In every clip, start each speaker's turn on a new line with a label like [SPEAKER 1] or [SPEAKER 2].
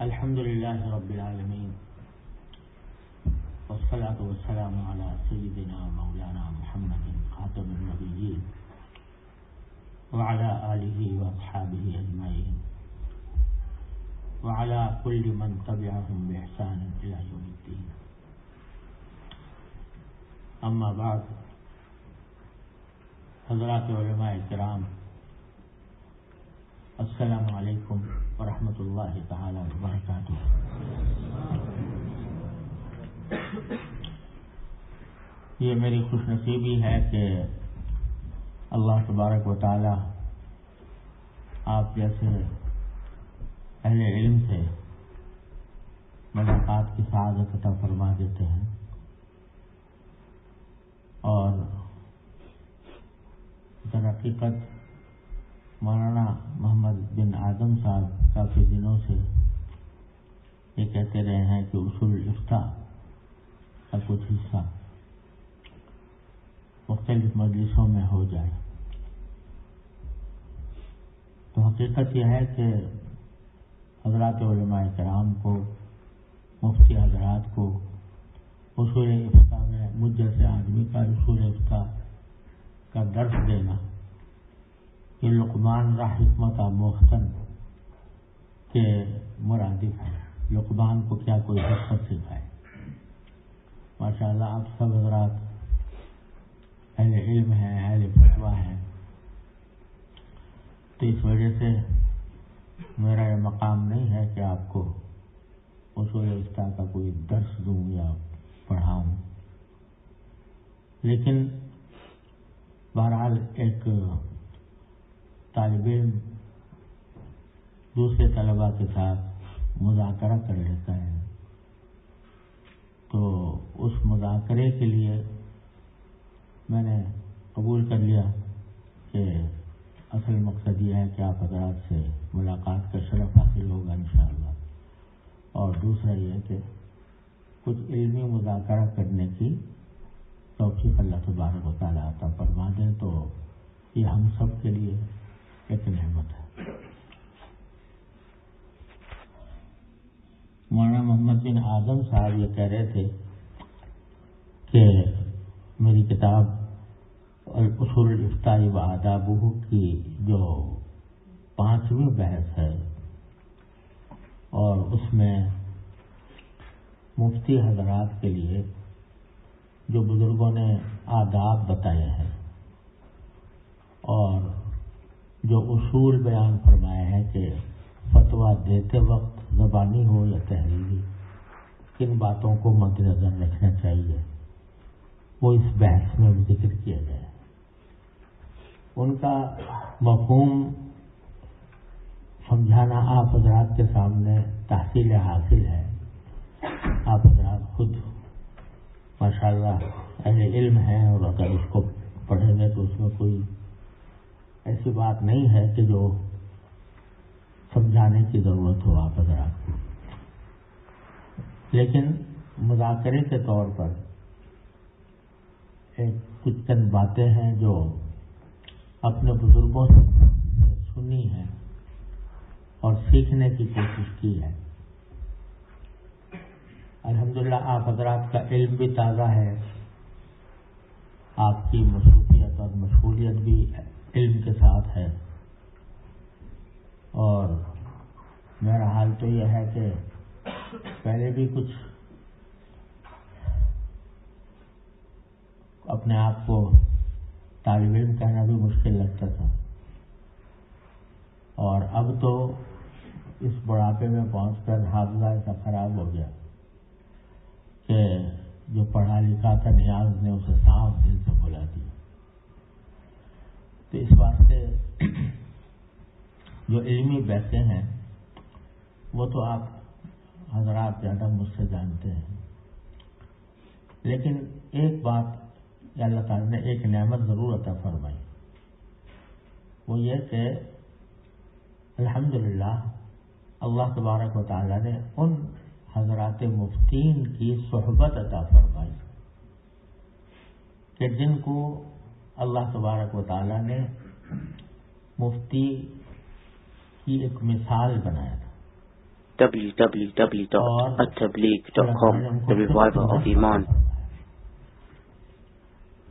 [SPEAKER 1] الحمد لله رب العالمين والصلاة والسلام على سيدنا مولانا محمد خاتم النبيين وعلى آله وأصحابه أجمعين وعلى كل من تبعهم بإحسان إلى يوم الدين. أما بعد، حضرات علماء الكرام السلام علیکم ورحمۃ اللہ تعالی وبرکاتہ۔ یہ میری خوش نصیبی ہے کہ اللہ تبارک و تعالی آپ جیسے اہل علم سے ملاقات کی سعادت عطا فرما دیتے ہیں اور در حقیقت مولانا محمد بن آدم صاحب کافی دنوں سے یہ کہتے رہے ہیں کہ اصول الفتا کا کچھ حصہ مختلف مجلسوں میں ہو جائے۔ تو حقیقت یہ ہے کہ حضرات علماء کرام کو، مفتی حضرات کو اصول افتا میں مجھ جیسے آدمی کا اصول افتا کا درس دینا یہ لقمان را حکمت موختن کے مرادف ہے لقمان کو کیا کوئی حکمت سکھائے ماشاء اللہ آپ سب حضرات اہل علم ہیں، اہل فتوا ہیں۔ تو اس وجہ سے میرا یہ مقام نہیں ہے کہ آپ کو اصول رشتہ کا کوئی درس دوں یا پڑھاؤں۔ لیکن بہرحال ایک طالب علم دوسرے طلبا کے ساتھ مذاکرہ کر لیتا ہے۔ تو اس مذاکرے کے لیے میں نے قبول کر لیا کہ اصل مقصد یہ ہے کہ آپ حضرات سے ملاقات کا شرف حاصل ہوگا انشاءاللہ۔ اور دوسرا یہ کہ کچھ علمی مذاکرہ کرنے کی توفیق اللہ تبارک و تعالیٰ عطا فرما دیں تو یہ ہم سب کے لیے ایک نعمت ہے۔ مولانا محمد بن اعظم صاحب یہ کہہ رہے تھے کہ میری کتاب اصول الفتائی و آداب کی جو پانچویں بحث ہے اور اس میں مفتی حضرات کے لیے جو بزرگوں نے آداب بتائے ہیں اور جو اصول بیان فرمایا ہے کہ فتوا دیتے وقت زبانی ہو یا تحریری، کن باتوں کو مد نظر رکھنا چاہیے، وہ اس بحث میں ذکر کیا گیا۔ ان کا مفہوم سمجھانا آپ حضرات کے سامنے تحصیل حاصل ہے۔ آپ حضرات خود ماشاء اللہ اہل علم ہیں اور اگر اس کو پڑھیں گے تو اس میں کوئی ایسی بات نہیں ہے کہ جو سمجھانے کی ضرورت ہو آپ حضرات کو۔ لیکن مذاکرے کے طور پر ایک کچھ چند باتیں ہیں جو اپنے بزرگوں سے سنی ہیں اور سیکھنے کی کوشش کی ہے۔ الحمدللہ آپ حضرات کا علم بھی تازہ ہے، آپ کی مصروفیت اور مشغولیت بھی علم کے ساتھ ہے۔ اور میرا حال تو یہ ہے کہ پہلے بھی کچھ اپنے آپ کو طالب علم کہنا بھی مشکل لگتا تھا۔ اور اب تو اس بڑھاپے میں پہنچ کر حافظہ ایسا خراب ہو گیا کہ جو پڑھا لکھا تھا نیاز نے اسے صاف دل سے بلا دیا۔ تو اس واسطے جو علمی بیسے ہیں، وہ تو آپ حضرات زیادہ مجھ سے جانتے ہیں۔ لیکن ایک بات اللہ تعالیٰ نے ایک نعمت ضرور عطا فرمائی۔ وہ یہ کہ الحمدللہ، اللہ تبارک و تعالیٰ نے ان حضرات مفتین کی صحبت عطا فرمائی کہ جن کو اللہ تبارک و تعالیٰ نے مفتی کی ایک مثال بنایا تھا۔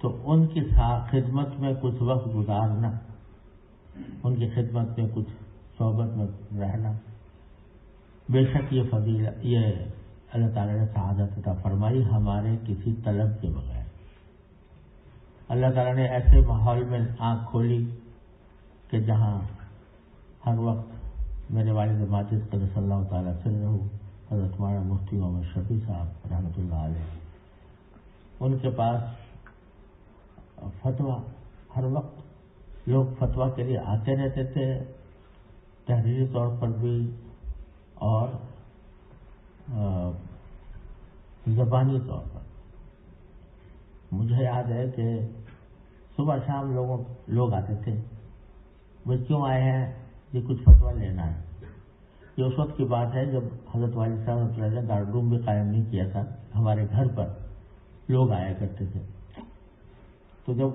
[SPEAKER 1] تو ان کی خدمت میں کچھ وقت گزارنا ان کی خدمت میں کچھ صحبت میں رہنا بے شک یہ فضیل یہ اللہ تعالیٰ نے سعادت عطا فرمائی ہمارے کسی طلب کے بغیر۔ اللہ تعالیٰ نے ایسے ماحول میں آنکھ کھولی کہ جہاں ہر وقت میرے والد ماجد قدر صلی اللہ تعالیٰ سے رہو، حضرت مارا مفتی محمد شفیع صاحب رحمۃ اللہ علیہ۔ ان کے پاس فتویٰ، ہر وقت لوگ فتویٰ کے لیے آتے رہتے تھے، تحریری طور پر بھی اور زبانی طور پر۔ مجھے یاد ہے کہ صبح شام لوگوں لوگ آتے تھے۔ وہ کیوں آئے ہیں؟ یہ کچھ فتوا لینا ہے۔ یہ اس وقت کی بات ہے جب حضرت والد صاحب نے گارڈ روم بھی قائم نہیں کیا تھا۔ ہمارے گھر پر لوگ آیا کرتے تھے۔ تو جب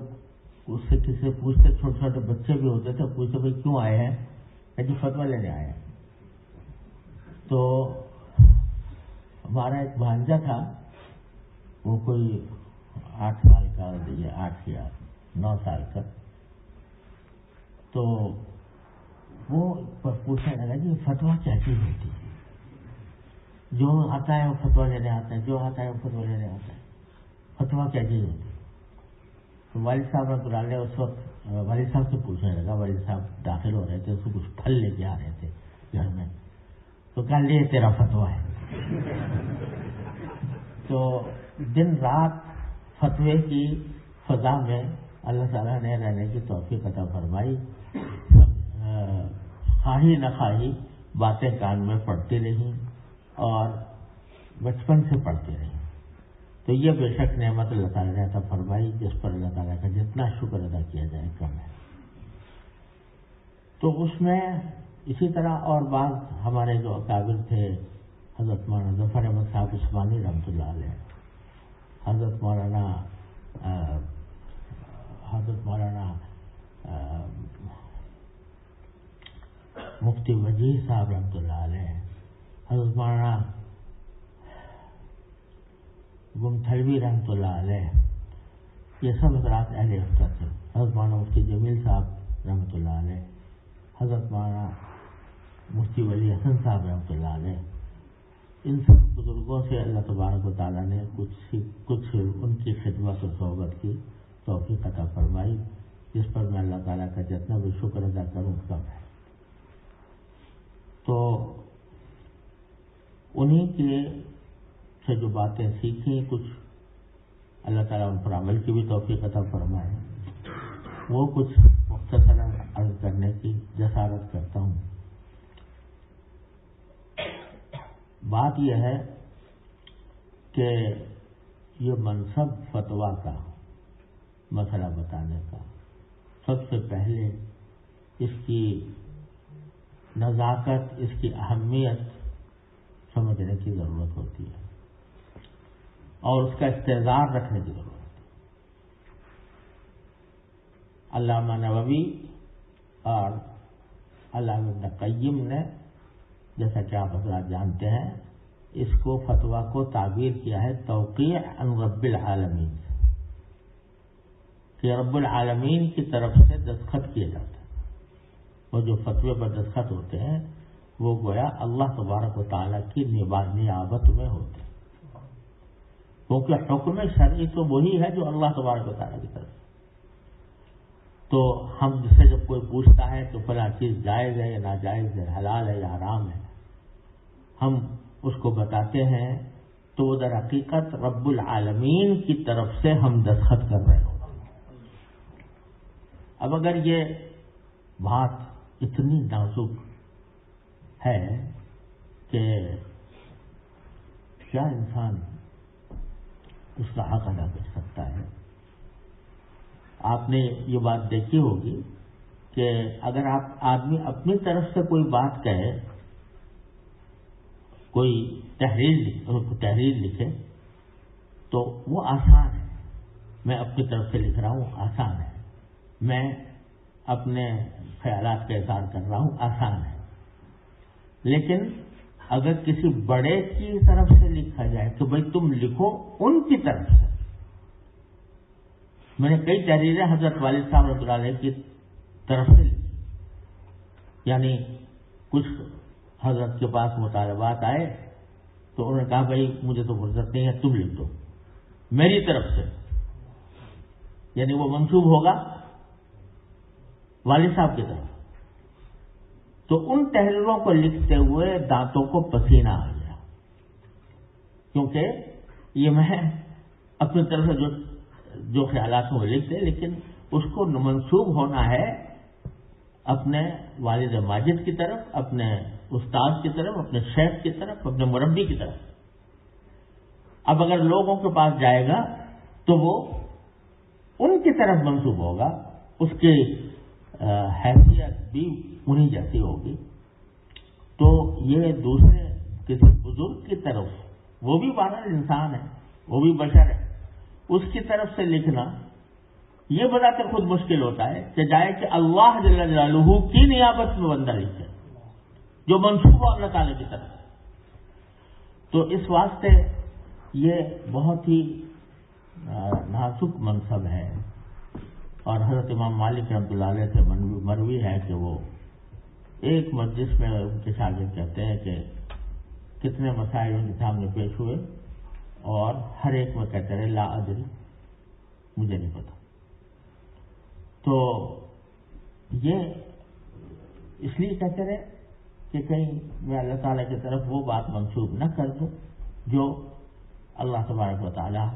[SPEAKER 1] اس سے کسی سے پوچھتے، چھوٹے چھوٹے بچے بھی ہوتے تھے، پوچھتے بھائی کیوں آئے ہیں؟ کہ فتوا لینے آئے ہیں تو ہمارا ایک بھانجا تھا، وہ کوئی آٹھ سال کا آٹھ یا نو سال کا۔ تو وہ پوچھنے لگا جی، کہ فتوا کیا چیز ہوتی ہے؟ جو آتا ہے وہ فتوا لینے آتا ہے، جو آتا ہے وہ فتوا لینے آتا ہے۔ فتوا کیا چیز ہوتی ہے؟ تو والد صاحب نے قرآن اس وقت، والد صاحب سے پوچھنے لگا، والد صاحب داخل ہو رہے تھے، اس کو کچھ پھل لے کے آ رہے تھے گھر میں۔ تو کہا، لے، تیرا فتوا ہے۔ تو دن رات فتوے کی فضا میں اللہ تعالیٰ نے رہنے کی توفیق عطا فرمائی۔ خواہی نہ خواہی باتیں کان میں پڑتی رہیں اور بچپن سے پڑھتی رہیں۔ تو یہ بے شک نعمت اللہ تعالیٰ نے عطا فرمائی، جس پر اللہ تعالیٰ کا جتنا شکر ادا کیا جائے کم ہے۔ تو اس میں اسی طرح اور بعض ہمارے جو اکابر تھے، حضرت مولانا ظفر احمد صاحب عثمانی رحمۃ اللہ علیہ۔ حضرت مولانا حضرت مولانا مفتی وزیر صاحب رحمۃ اللہ علیہ، حضرت مولانا گمتھلوی رحمۃ اللہ علیہ، یہ سب حضرات اہل ہفتہ تھے۔ حضرت مولانا مفتی جمیل صاحب رحمۃ اللہ علیہ، حضرت مولانا مفتی ولی حسن صاحب رحمۃ اللہ علیہ ان سب بزرگوں سے اللہ تبارک و تعالیٰ نے کچھ کچھ ان کی خدمت و صحبت کی توفیق عطا فرمائی، جس پر میں اللہ تعالیٰ کا جتنا بھی شکر ادا کروں کم ہے تو انہیں کے سے جو باتیں سیکھیں، کچھ اللہ تعالیٰ ان پر عمل کی بھی توفیق عطا فرمائے۔ وہ کچھ مختصر عرض کرنے کی جسارت کرتا ہوں۔ بات یہ ہے کہ یہ منصب فتوا کا، مسئلہ بتانے کا۔ سب سے پہلے اس کی نزاکت، اس کی اہمیت سمجھنے کی ضرورت ہوتی ہے اور اس کا استظار رکھنے کی ضرورت ہوتی ہے۔ علامہ نووی اور علامہ قیم نے جیسا کہ آپ حضرات جانتے ہیں، اس کو فتوا کو تعبیر کیا ہے توقیع ان رب العالمین سے۔ کہ رب العالمین کی طرف سے دستخط کیے جاتے ہیں وہ جو فتوے پر دستخط ہوتے ہیں، وہ گویا اللہ تبارک و تعالیٰ کی نیابت میں ہوتے ہیں۔ کیونکہ حکم شرعی تو وہی ہے جو اللہ تبارک و تعالیٰ کی طرف تو ہم جس سے جب کوئی پوچھتا ہے تو فلاں چیز جائز ہے یا ناجائز ہے، حلال ہے یا حرام ہے ہم اس کو بتاتے ہیں، تو وہ در حقیقت رب العالمین کی طرف سے ہم دستخط کر رہے ہو اب اگر یہ بات اتنی نازک ہے کہ کیا انسان اس کا حق ادا کر سکتا ہے؟ آپ نے یہ بات دیکھی ہوگی کہ اگر آپ آدمی اپنی طرف سے کوئی بات کہے کوئی تحریر تحریر لکھے، تو وہ آسان ہے۔ میں اپنی طرف سے لکھ رہا ہوں، آسان ہے۔ میں اپنے خیالات کا اظہار کر رہا ہوں، آسان ہے۔ لیکن اگر کسی بڑے کی طرف سے لکھا جائے تو بھائی تم لکھو ان کی طرف سے۔ میں نے کئی تحریریں حضرت والد صاحب رب علیہ کی طرف سے لکھی۔ یعنی کچھ حضرت کے پاس مطالبات آئے تو انہوں نے کہا بھائی مجھے تو فرصت نہیں ہے، تم لکھ دو۔ میری طرف سے یعنی وہ منسوب ہوگا والد صاحب کی طرف۔ تو ان تحریروں کو لکھتے ہوئے دانتوں کو پسینہ آ گیا۔ کیونکہ یہ میں اپنی طرف سے جو جو خیالات ہیں وہ لکھتے لیکن اس کو منسوب ہونا ہے اپنے والد ماجد کی طرف، اپنے استاد کی طرف، اپنے شیخ کی طرف، اپنے مربی کی طرف۔ اب اگر لوگوں کے پاس جائے گا تو وہ ان کی طرف منسوب ہوگا، اس کی حیثیت بھی انہیں جیسی ہوگی۔ تو یہ دوسرے کسی بزرگ کی طرف، وہ بھی بارہ انسان ہے، وہ بھی بشر ہے، اس کی طرف سے لکھنا یہ بتا کر خود مشکل ہوتا ہے کہ جائے کہ اللہ جل جلالہ کی نیابت میں بندہ لکھے۔ جو منصوبہ اللہ تعالی کی طرف۔ تو اس واسطے یہ بہت ہی نازک منصب ہے۔ اور حضرت امام مالک رحمۃ اللہ علیہ سے مروی ہے کہ وہ ایک مسجد میں ان کے شاگرد کہتے ہیں کہ کتنے مسائل ان کے سامنے پیش ہوئے اور ہر ایک میں کہتے رہے، لا ادری، مجھے نہیں پتا۔ تو یہ اس لیے کہتے رہے کہ کہیں میں اللہ تعالیٰ کی طرف وہ بات منسوخ نہ کر دوں جو اللہ تبارک و تعالیٰ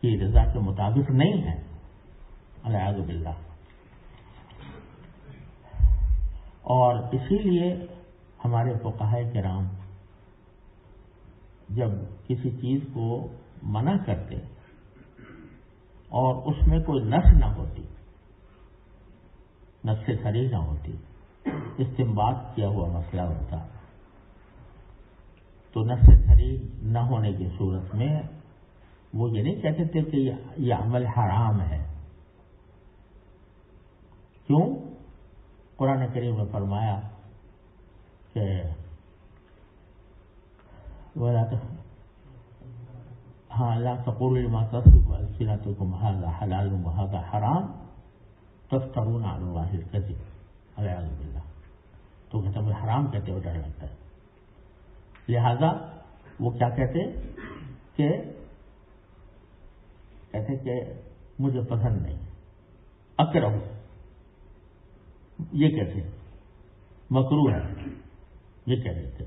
[SPEAKER 1] کی رضا کے مطابق نہیں ہے۔ الحاظ باللہ۔ اور اسی لیے ہمارے فقہ کرام جب کسی چیز کو منع کرتے اور اس میں کوئی نس نہ ہوتی، نس سے سری نہ ہوتی استعمال کیا ہوا مسئلہ ہوتا تو نس سے نہ ہونے کی صورت میں وہ یہ نہیں کہتے تھے کہ یہ عمل حرام ہے۔ کیوں؟ قرآن کریم میں فرمایا کہ ہاں اللہ تقول سینا تو محاذہ حلال محاذہ حرام تب ترون آلو واحد الحمد للہ تو کہتے ہیں حرام کہتے ہو ڈر لگتا ہے۔ لہذا وہ کیا کہتے کہ کہتے کہ مجھے پسند نہیں اکرہ یہ کہتے مکرو ہے۔ یہ کہہ رہے تھے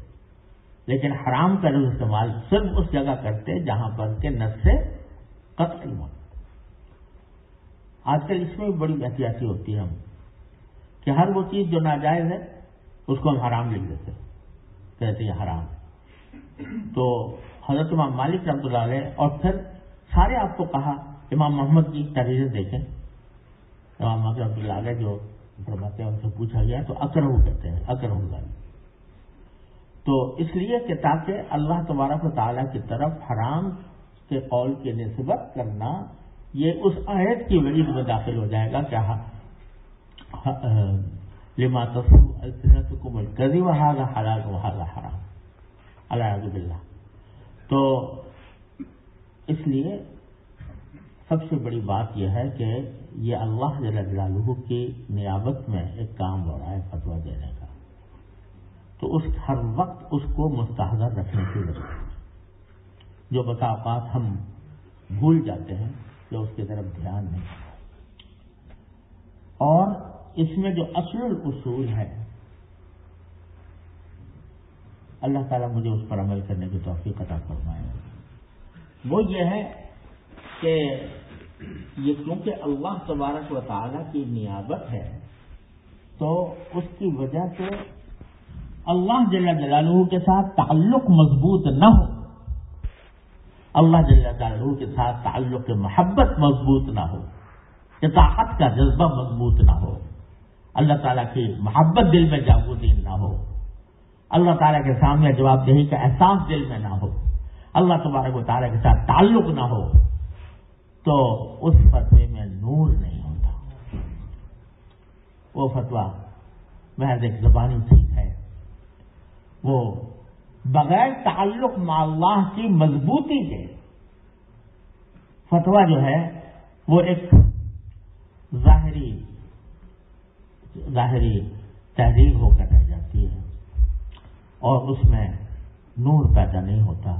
[SPEAKER 1] لیکن حرام کا لفظ استعمال صرف اس جگہ کرتے جہاں پر کے نس سے قتل ہو۔ آج کل اس میں بھی بڑی احتیاطی ہوتی ہے۔ ہم کہ ہر وہ چیز جو ناجائز ہے، اس کو ہم حرام لکھ دیتے کہتے ہیں حرام تو حضرت امام مالک رحمۃ اللہ علیہ اور پھر سارے آپ کو کہا، امام محمد کی تحریریں دیکھیں۔ امام محمد رحمۃ اللہ علیہ جو فرماتے ہیں، ان سے پوچھا گیا، تو اکرہ کہتے ہیں اکرہ گالی تو اس لیے کہ تاکہ اللہ تبارک و تعالیٰ کی طرف حرام کے قول کی نسبت کرنا، یہ اس عہد کی وعید میں داخل ہو جائے گا کیا لما السنت کو مرکزی وہاں حلال وہاں گا حرام. الحمد للہ تو اس لیے سب سے بڑی بات یہ ہے کہ یہ اللہ جلالہ کی نیابت میں ایک کام ہو رہا ہے فتویٰ دینے کا۔ تو اس ہر وقت اس کو مستحضر رکھنے کی ضرورت ہے۔ جو بتا اوقات ہم بھول جاتے ہیں، جو اس کی طرف دھیان نہیں۔ اور اس میں جو اصل اصول ہے، اللہ تعالیٰ مجھے اس پر عمل کرنے کی توفیق عطا فرمائے۔ وہ یہ ہے کہ یہ کیونکہ اللہ تبارک و تعالیٰ کی نیابت ہے، تو اس کی وجہ سے اللہ جل جلالہ کے ساتھ تعلق مضبوط نہ ہو۔ اللہ جل جلالہ کے ساتھ تعلق محبت مضبوط نہ ہو، اطاعت کا جذبہ مضبوط نہ ہو۔ اللہ تعالیٰ کی محبت دل میں جاگودین نہ ہو۔ اللہ تعالیٰ کے سامنے جواب دہی کا احساس دل میں نہ ہو۔ اللہ تبارک و تعالیٰ کے ساتھ تعلق نہ ہو۔ تو اس فتوے میں نور نہیں ہوتا۔ وہ فتوا محض ایک زبانی ٹھیک ہے۔ وہ بغیر تعلق مع اللہ کی مضبوطی کے فتوا جو ہے، وہ ایک ظاہری ظاہری تحریر ہو کر رہ جاتی ہے اور اس میں نور پیدا نہیں ہوتا۔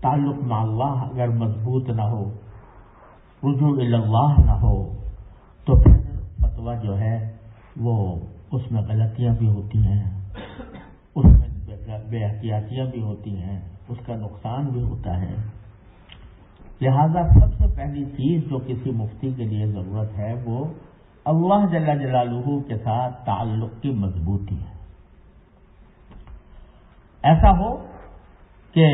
[SPEAKER 1] تعلق مع اللہ اگر مضبوط نہ ہو، رجوع اللہ نہ ہو، تو پھر فتوا جو ہے وہ اس میں غلطیاں بھی ہوتی ہیں، اس میں بے احتیاطیاں بھی ہوتی ہیں، اس کا نقصان بھی ہوتا ہے۔ لہذا سب سے پہلی چیز جو کسی مفتی کے لیے ضرورت ہے وہ اللہ جل جلالہ کے ساتھ تعلق کی مضبوطی ہے۔ ایسا ہو کہ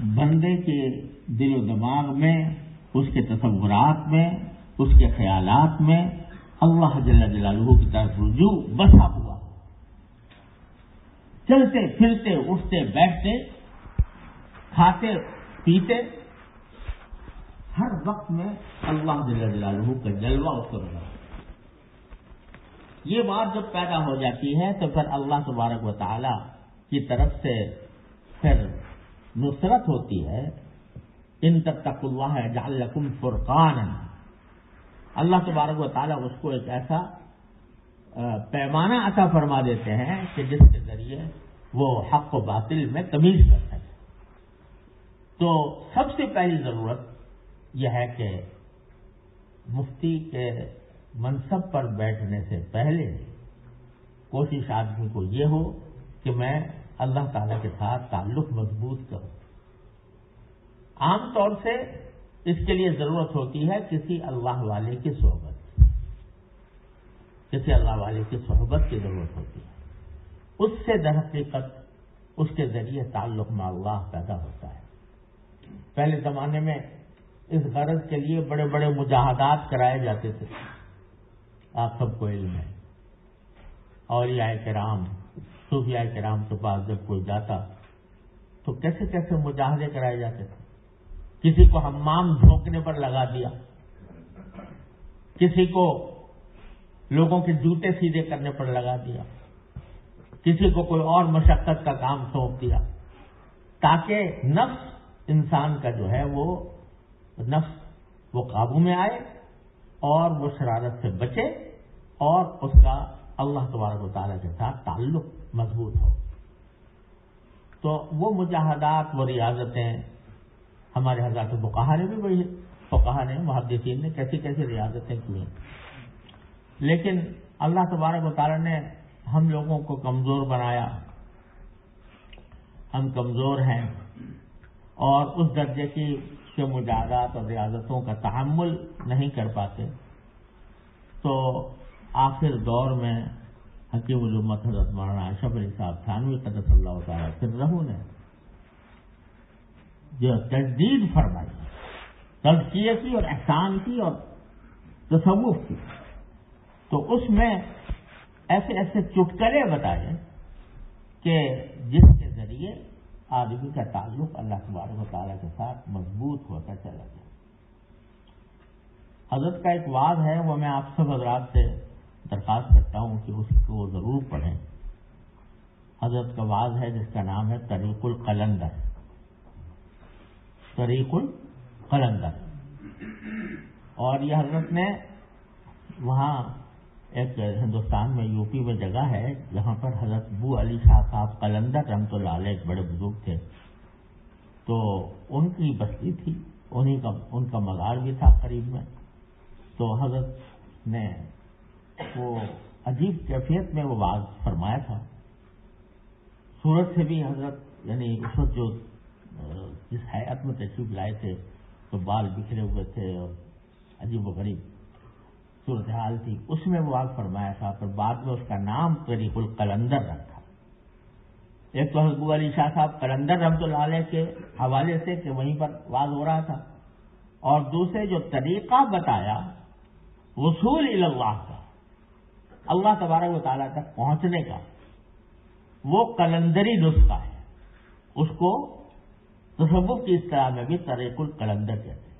[SPEAKER 1] بندے کے دل و دماغ میں، اس کے تصورات میں، اس کے خیالات میں اللہ جل جلالہ کی طرف رجوع بسا ہوا۔ چلتے، پھرتے، اٹھتے، بیٹھتے، کھاتے، پیتے ہر وقت میں اللہ جل جلالہ کا جلوہ اس کو رہا یہ بات جب پیدا ہو جاتی ہے تو پھر اللہ تبارک و تعالی کی طرف سے پھر نصرت ہوتی ہے۔ ان تک تک اللہ جال فرقان اللہ تبارک و تعالیٰ اس کو ایک ایسا پیمانہ عطا فرما دیتے ہیں کہ جس کے ذریعے وہ حق و باطل میں تمیز کر سکے۔ تو سب سے پہلی ضرورت یہ ہے کہ مفتی کے منصب پر بیٹھنے سے پہلے کوشش آدمی کو یہ ہو کہ میں اللہ تعالی کے ساتھ تعلق مضبوط کروں۔ عام طور سے اس کے لیے ضرورت ہوتی ہے کسی اللہ والے کی صحبت کسی اللہ والے کی صحبت کی ضرورت ہوتی ہے۔ اس سے در حقیقت اس کے ذریعے تعلق میں اللہ پیدا ہوتا ہے۔ پہلے زمانے میں اس غرض کے لیے بڑے بڑے مجاہدات کرائے جاتے تھے۔ آپ سب کو علم ہے۔ اور یہ کرام، صوفیاء کرام کے پاس جب کوئی جاتا تو کیسے کیسے مجاہدے کرائے جاتے تھے؟ کسی کو ہمام جھونکنے پر لگا دیا، کسی کو لوگوں کے جوتے سیدھے کرنے پر لگا دیا، کسی کو کوئی اور مشقت کا کام سونپ دیا، تاکہ نفس انسان کا جو ہے وہ نفس وہ قابو میں آئے اور وہ شرارت سے بچے اور اس کا اللہ تبارک و تعالیٰ کے ساتھ تعلق مضبوط ہو۔ تو وہ مجاہدات، وہ ریاضتیں ہمارے حضرات بقاہ نے بھی بڑی فقہ نے، محدثین نے کیسی کیسی ریاضتیں کی ہیں۔ لیکن اللہ تبارک و تعالیٰ نے ہم لوگوں کو کمزور بنایا۔ ہم کمزور ہیں اور اس درجے کی کے مجادات اور ریاضتوں کا تحمل نہیں کر پاتے۔ تو آخر دور میں حکیم الامت حضرت مولانا اشف علی صاحب تھانوی قدر اللہ تعالیٰ پھر رہو نے جو تجدید فرمائی تزکیے کی اور احسان کی اور تصوف کی۔ تو اس میں ایسے ایسے چٹکلے بتائے کہ جس کے ذریعے آدمی کا تعلق اللہ تبارک و تعالیٰ کے ساتھ مضبوط ہوتا چلا جائے۔ حضرت کا ایک وعد ہے، وہ میں آپ سب حضرات سے درخواست کرتا ہوں کہ اس کو ضرور پڑھیں۔ حضرت کا وعد ہے، جس کا نام ہے طریق القلندر۔ طریق القلندر۔ اور یہ حضرت نے وہاں ایک ہندوستان میں یو پی میں جگہ ہے جہاں پر حضرت بو علی شاہ صاحب قلندر رحمت اللہ علیہ ایک بڑے بزرگ تھے۔ تو ان کی بستی تھی انہیں کا، ان کا مزار بھی تھا قریب میں۔ تو حضرت نے وہ عجیب کیفیت میں وہ بات فرمایا تھا۔ سورت سے بھی حضرت یعنی اس وقت جو جس حیات میں تشریف لائے تھے، تو بال بکھرے ہوئے تھے اور عجیب و غریب۔ صورتحال تھی۔ اس میں وہ آگ فرمایا تھا پھر بعد میں اس کا نام طریق القلندر رکھا ایک تو حضب علی شاہ صاحب قلندر رحمت اللہ علیہ کے حوالے سے کہ وہیں پر واض ہو رہا تھا۔ اور دوسرے جو طریقہ بتایا، وصول اللہ کا، اللہ تبارک و تعالیٰ تک پہنچنے کا، وہ کلندری نسخہ ہے۔ اس کو تصوف کی اصطلاح میں بھی طریق القلندر کہتے ہیں۔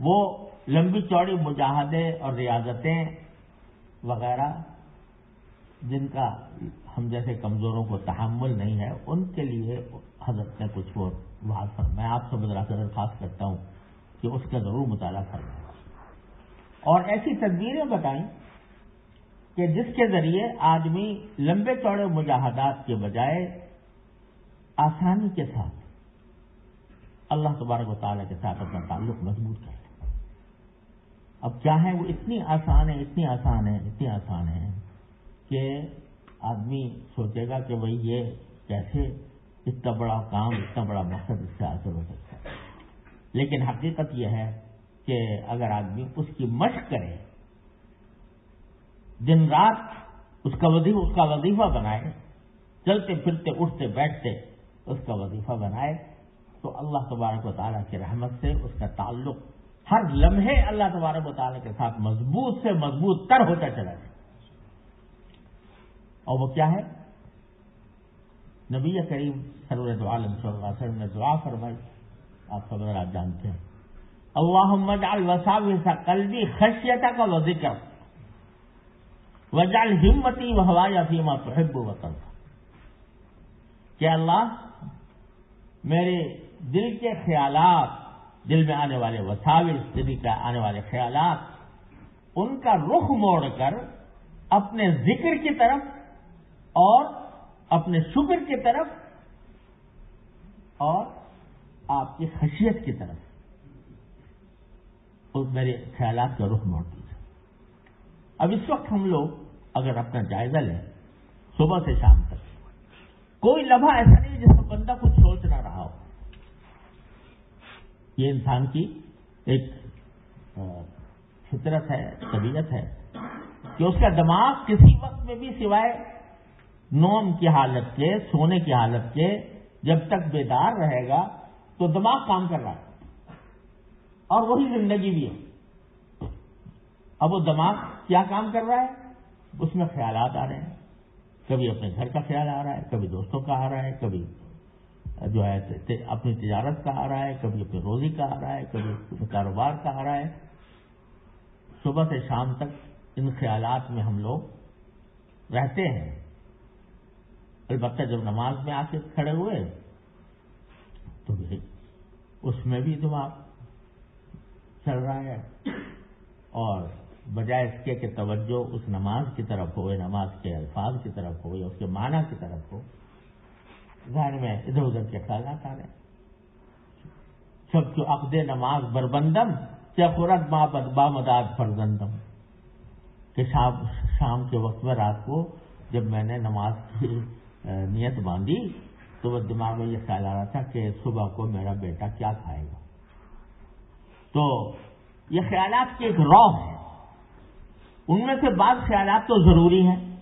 [SPEAKER 1] وہ لمبی چوڑی مجاہدے اور ریاضتیں وغیرہ جن کا ہم جیسے کمزوروں کو تحمل نہیں ہے، ان کے لیے حضرت نے کچھ وہ بات میں آپ سے بدلا کر درخواست کرتا ہوں کہ اس کا ضرور مطالعہ کرنا اور ایسی تدبیریں بتائیں کہ جس کے ذریعے آدمی لمبے چوڑے مجاہدات کے بجائے آسانی کے ساتھ اللہ تبارک و تعالیٰ کے ساتھ اپنا تعلق مضبوط کر لے اب کیا ہے وہ اتنی آسان ہے اتنی آسان ہے اتنی آسان ہے کہ آدمی سوچے گا کہ بھائی یہ کیسے اتنا بڑا کام، اتنا بڑا مقصد اس سے حاصل ہو سکتا ہے۔ لیکن حقیقت یہ ہے کہ اگر آدمی اس کی مشق کرے، دن رات اس کا وظیفہ اس کا وظیفہ بنائے، چلتے پھرتے، اٹھتے بیٹھتے اس کا وظیفہ بنائے، تو اللہ تبارک و تعالیٰ کی رحمت سے اس کا تعلق ہر لمحے اللہ تبارک و تعالیٰ کے ساتھ مضبوط سے مضبوط تر ہوتا چلا جائے۔ اور وہ کیا ہے؟ نبی کریم سرورت عالم صلی اللہ علیہ وسلم نے دعا فرمائی، آپ سب آپ جانتے ہیں۔ اللہ محمد الوساب قلبی خشیتا کا وہ ذکر وجال ہمتی و ہوائی افیمہ تو وطن کہ اللہ، میرے دل کے خیالات دل میں آنے والے وساوس، دل کا آنے والے خیالات، ان کا رخ موڑ کر اپنے ذکر کی طرف اور اپنے شکر کی طرف اور آپ کی خشیت کی طرف میرے خیالات کا رخ موڑ دیجیے اب اس وقت ہم لوگ اگر اپنا جائزہ لیں صبح سے شام تک، کوئی لمحہ ایسا نہیں جس میں بندہ کچھ سوچ نہ رہا ہو۔ یہ انسان کی ایک فطرت ہے، طبیعت ہے کہ اس کا دماغ کسی وقت میں بھی سوائے نوم کی حالت کے، سونے کی حالت کے جب تک بیدار رہے گا تو دماغ کام کر رہا ہے اور وہی زندگی بھی ہے۔ اب وہ دماغ کیا کام کر رہا ہے؟ اس میں خیالات آ رہے ہیں۔ کبھی اپنے گھر کا خیال آ رہا ہے، کبھی دوستوں کا آ رہا ہے، کبھی جو ہے اپنی تجارت کا آ رہا ہے، کبھی اپنی روزی کا آ رہا ہے، کبھی کاروبار کا آ رہا ہے۔ صبح سے شام تک ان خیالات میں ہم لوگ رہتے ہیں۔ البتہ جب نماز میں آ کے کھڑے ہوئے، تو اس میں بھی دماغ چل رہا ہے۔ اور بجائے اس کے کہ توجہ اس نماز کی طرف ہو نماز کے الفاظ کی طرف ہو یا اس کے معنی کی طرف ہو گھر میں ادھر ادھر کے خیالات آ رہے سب جو عقد نماز بربندم کیا خورت با مداد فرزندم۔ کہ شام کے وقت میں رات کو جب میں نے نماز کی نیت باندھی، تو وہ دماغ میں یہ خیال آ رہا تھا کہ صبح کو میرا بیٹا کیا کھائے گا۔ تو یہ خیالات کی ایک رو ہے۔ ان میں سے بعض خیالات تو ضروری ہیں۔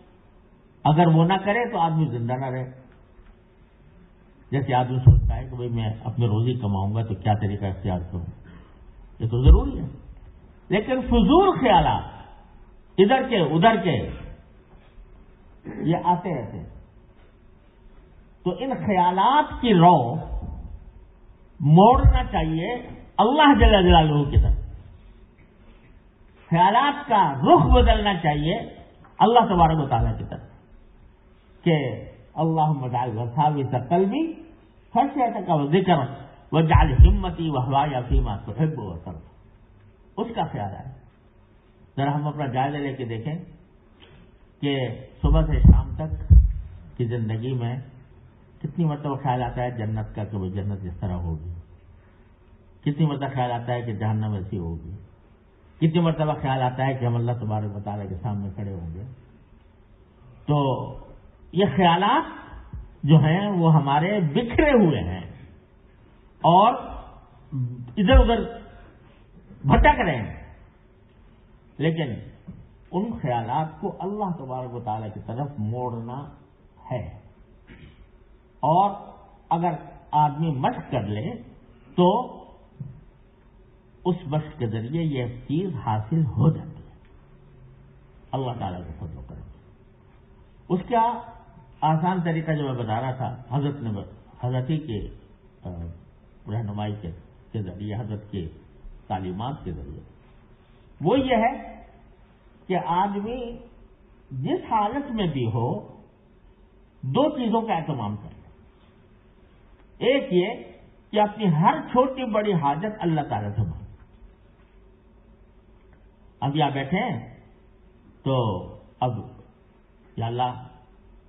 [SPEAKER 1] اگر وہ نہ کرے تو آدمی زندہ نہ رہے۔ جیسے آدمی سوچتا ہے کہ بھائی میں اپنی روزی کماؤں گا تو کیا طریقہ اختیار کروں؟ یہ تو ضروری ہے۔ لیکن فضول خیالات، ادھر کے ادھر کے، یہ آتے رہتے تو ان خیالات کی رو موڑنا چاہیے اللہ جل جلالہ کی طرف۔ خیالات کا رخ بدلنا چاہیے اللہ تبارک و تعالیٰ کی طرف۔ کہ اللہ مدال وساوی سکل بھی خرچ کا وہ ذکر وہ جال ہمتی وہ ہوا یا فیما اس کا خیال ہے. ذرا ہم اپنا جائزہ لے کے دیکھیں کہ صبح سے شام تک کی زندگی میں کتنی مرتبہ خیال آتا ہے جنت کا کہ وہ جنت اس طرح ہوگی. کتنی مرتبہ خیال آتا ہے کہ جہنم ایسی ہوگی. کتنی مرتبہ خیال آتا ہے کہ ہم اللہ تبارک مطالعہ کے سامنے کھڑے ہوں گے. تو یہ خیالات جو ہیں وہ ہمارے بکھرے ہوئے ہیں اور ادھر ادھر بھٹک رہے ہیں۔ لیکن ان خیالات کو اللہ تبارک و تعالیٰ کی طرف موڑنا ہے۔ اور اگر آدمی مشق کر لے تو اس مشق کے ذریعے یہ چیز حاصل ہو جاتی ہے۔ اللہ تعالیٰ کے فضل کریں اس کا آسان طریقہ جو میں بتا رہا تھا، حضرت نے حضرتی کے رہنمائی کے ذریعے، حضرت کے تعلیمات کے ذریعے۔ وہ یہ ہے کہ آدمی جس حالت میں بھی ہو، دو چیزوں کا اہتمام کریں ایک یہ کہ اپنی ہر چھوٹی بڑی حاجت اللہ تعالی سے مانگ اب یہاں بیٹھے ہیں تو اب یا اللہ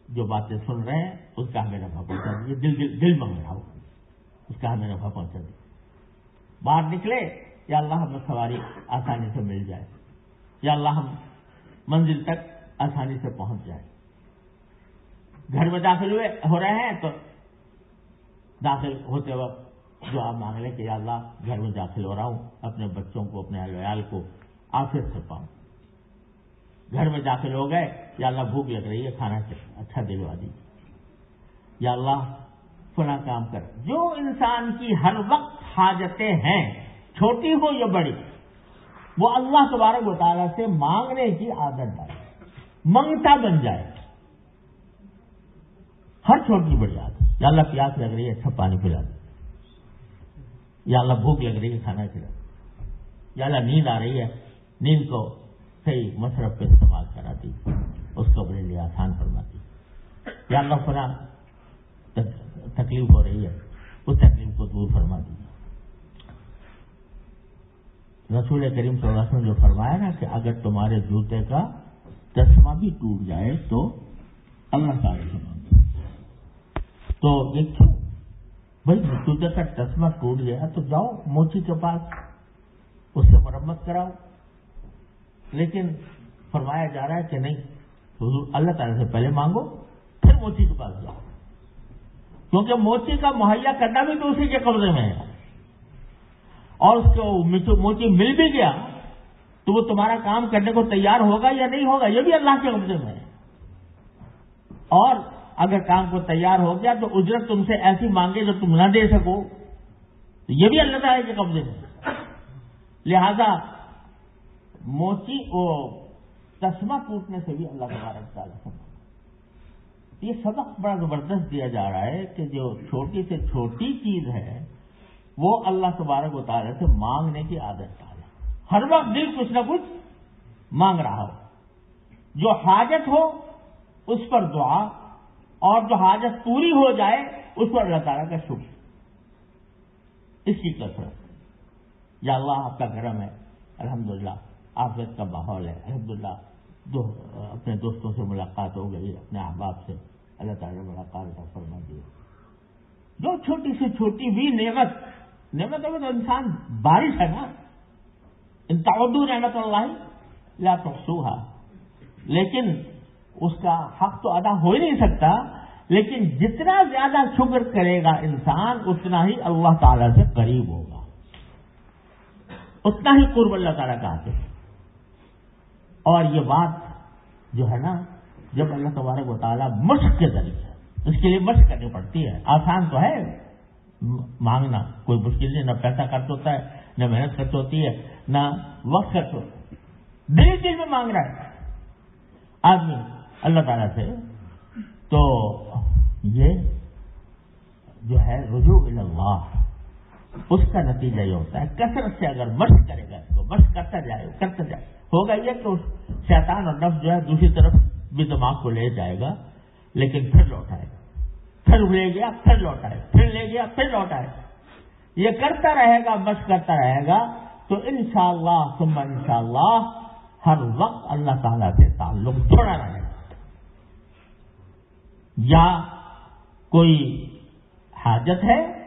[SPEAKER 1] جو باتیں سن رہے ہیں، اس کا ہمیں نفع پہنچا دیجیے دل دل دل منگ رہا ہو۔ اس کا ہمیں نفع پہنچا دیجیے باہر نکلے، یا اللہ ہمیں سواری آسانی سے مل جائے۔ یا اللہ ہم منزل تک آسانی سے پہنچ جائے۔ گھر میں داخل ہوئے، ہو رہے ہیں تو داخل ہوتے وقت جو آپ مانگ لیں کہ یا اللہ گھر میں داخل ہو رہا ہوں، اپنے بچوں کو، اپنے عیال کو آفر سے پاؤں۔ گھر میں داخل ہو گئے، یا اللہ بھوک لگ رہی ہے، کھانا اچھا دلوا دیجیے یا اللہ فلاں کام کر۔ جو انسان کی ہر وقت حاجتیں ہیں، چھوٹی ہو یا بڑی، وہ اللہ تبارک تعالیٰ سے مانگنے کی عادت ڈالے۔ منگتا بن جائے۔ ہر چھوٹی بڑی عادت۔ یا اللہ پیاس لگ رہی ہے اچھا پانی پلا دے۔ یا اللہ بھوک لگ رہی ہے، کھانا کھلا یا اللہ نیند آ رہی ہے، نیند کو صحیح مصرف پہ استعمال کراتی، اس کو اپنے لیے آسان فرماتی۔ یا اللہ فلاں تکلیف ہو رہی ہے، اس تکلیف کو دور فرما دی رسول کریم صلی اللہ علیہ وسلم جو فرمایا نا کہ اگر تمہارے جوتے کا چشمہ بھی ٹوٹ جائے تو اللہ تعالی سے مانگو تو ایک بھائی، جوتے کا چشمہ ٹوٹ گیا تو جاؤ موچی کے پاس اس سے مرمت کراؤ۔ لیکن فرمایا جا رہا ہے کہ نہیں اللہ تعالی سے پہلے مانگو، پھر موچی کے پاس جاؤ۔ کیونکہ موچی کا مہیا کرنا بھی تو اسی کے قبضے میں ہے۔ اور اس کو موچی مل بھی گیا، تو وہ تمہارا کام کرنے کو تیار ہوگا یا نہیں ہوگا، یہ بھی اللہ کے قبضے میں ہے۔ اور اگر کام کو تیار ہو گیا تو اجرت تم سے ایسی مانگے جو تم نہ دے سکو، تو یہ بھی اللہ تعالی کے قبضے میں لہذا موچی کو چشمہ ٹوٹنے سے بھی اللہ تبارک تعالیٰ یہ سبق بڑا زبردست دیا جا رہا ہے کہ جو چھوٹی سے چھوٹی چیز ہے، وہ اللہ تبارک و تعالیٰ سے مانگنے کی عادت ڈالے ہر وقت دل کچھ نہ کچھ مانگ رہا ہو۔ جو حاجت ہو، اس پر دعا، اور جو حاجت پوری ہو جائے، اس پر اللہ تعالیٰ کا شکر۔ اس کی کثرت۔ یا اللہ، آپ کا گرم ہے۔ الحمدللہ۔ للہ آفت کا ماحول ہے۔ الحمدللہ، دو، اپنے دوستوں سے ملاقات ہو گئی، اپنے احباب سے۔ اللہ تعالیٰ نے ملاقات کا فرما دیا جو چھوٹی سے چھوٹی بھی نعمت نعمت تو انسان بارش ہے نا۔ ان تعدو نعمت اللہ، لا تحسوها لیکن اس کا حق تو ادا ہو ہی نہیں سکتا، لیکن جتنا زیادہ شکر کرے گا انسان، اتنا ہی اللہ تعالی سے قریب ہوگا۔ اتنا ہی قرب اللہ تعالیٰ کا آتے اور یہ بات جو ہے نا، جب اللہ تبارک و تعالیٰ مشق کے ذریعے اس کے لیے مشق کرنی پڑتی ہے۔ آسان تو ہے مانگنا، کوئی مشکل نہیں، نہ پیسہ خرچ ہوتا ہے، نہ محنت خرچ ہوتی ہے، نہ وقت خرچ ہوتا ہے دل دل میں مانگ رہا ہے۔ آدمی، اللہ تعالیٰ سے، تو یہ جو ہے رجوع اللہ، اس کا نتیجہ یہ ہوتا ہے، کثرت سے اگر مشق کرے گا، اس کو مشق کرتا جائے کرتا جائے۔ ہوگا یہ کہ شیطان اور نفس جو ہے دوسری طرف بھی دماغ کو لے جائے گا، لیکن پھر لوٹائے گا۔ پھر لے گیا، پھر لوٹائے، پھر لے گیا، پھر لوٹائے۔ یہ کرتا رہے گا، مشق کرتا رہے گا، تو انشاءاللہ شاء انشاءاللہ، ہر وقت اللہ تعالی سے تعلق جوڑا رہے گا۔ یا کوئی حاجت ہے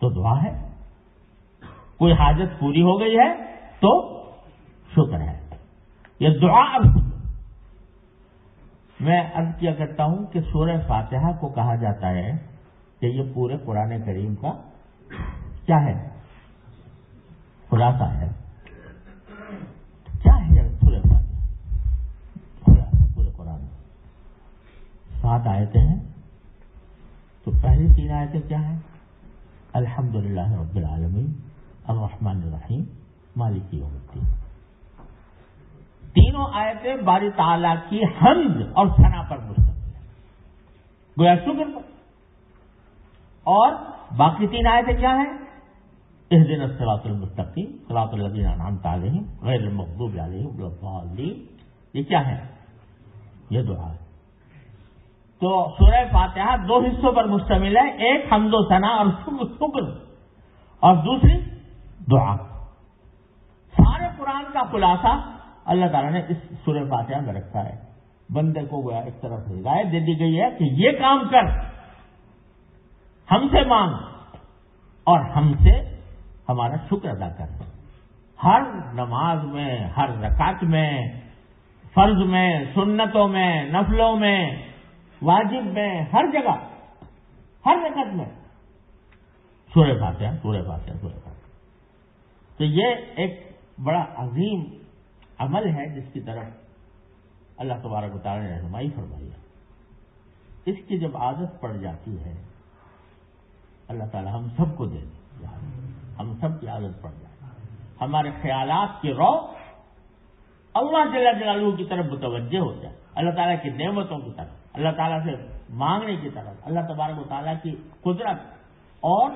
[SPEAKER 1] تو دعا ہے۔ کوئی حاجت پوری ہو گئی ہے تو شکر ہے۔ یہ دعا اب. میں ارد کیا کرتا ہوں کہ سورہ فاتحہ کو کہا جاتا ہے کہ یہ پورے قرآن کریم کا کیا ہے؟ خلاصہ ہے. کیا ہے سورہ فاتحہ؟ پورے قرآن. سات آیتیں ہیں. تو پہلی تین آیتیں کیا ہیں؟ الحمد للہ رب العالمین، الرحمن الرحیم مالکی الدین. تینوں آیتیں باری تعالیٰ کی حمد اور سنا پر مشتمل گویا شکر پر۔ اور باقی تین آیتیں کیا ہیں؟ اس دن سلاط المستقی سلاط الدین نام تعلیم غیر المقوب علیہ یہ کیا ہے یہ دعا ہے تو سورہ فاتحہ دو حصوں پر مشتمل ہے، ایک حمد و ثنا اور شکر۔ اور دوسری دعا۔ سارے قرآن کا خلاصہ اللہ تعالیٰ نے اس سورہ فاتحہ میں رکھا ہے۔ بندے کو گویا ایک طرف ہدایت دے دی گئی ہے کہ یہ کام کر۔ ہم سے مانگ اور ہم سے ہمارا شکر ادا کر۔ ہر نماز میں، ہر رکعت میں، فرض میں، سنتوں میں، نفلوں میں، واجب میں، ہر جگہ، ہر رکعت میں۔ سورہ فاتحہ سورہ فاتحہ سورہ فاتحہ۔ تو یہ ایک بڑا عظیم عمل ہے جس کی طرف اللہ تبارک و تعالی نے رہنمائی فرمائی ہے۔ اس کی جب عادت پڑ جاتی ہے، اللہ تعالی ہم سب کو دے دے۔ ہم سب کی عادت پڑ جائے۔ ہمارے خیالات کی رو اللہ جل جلالہ کی طرف متوجہ ہو جائے۔ اللہ تعالیٰ کی نعمتوں کی طرف، اللہ تعالیٰ سے مانگنے کی طرف، اللہ تبارک و تعالیٰ کی قدرت اور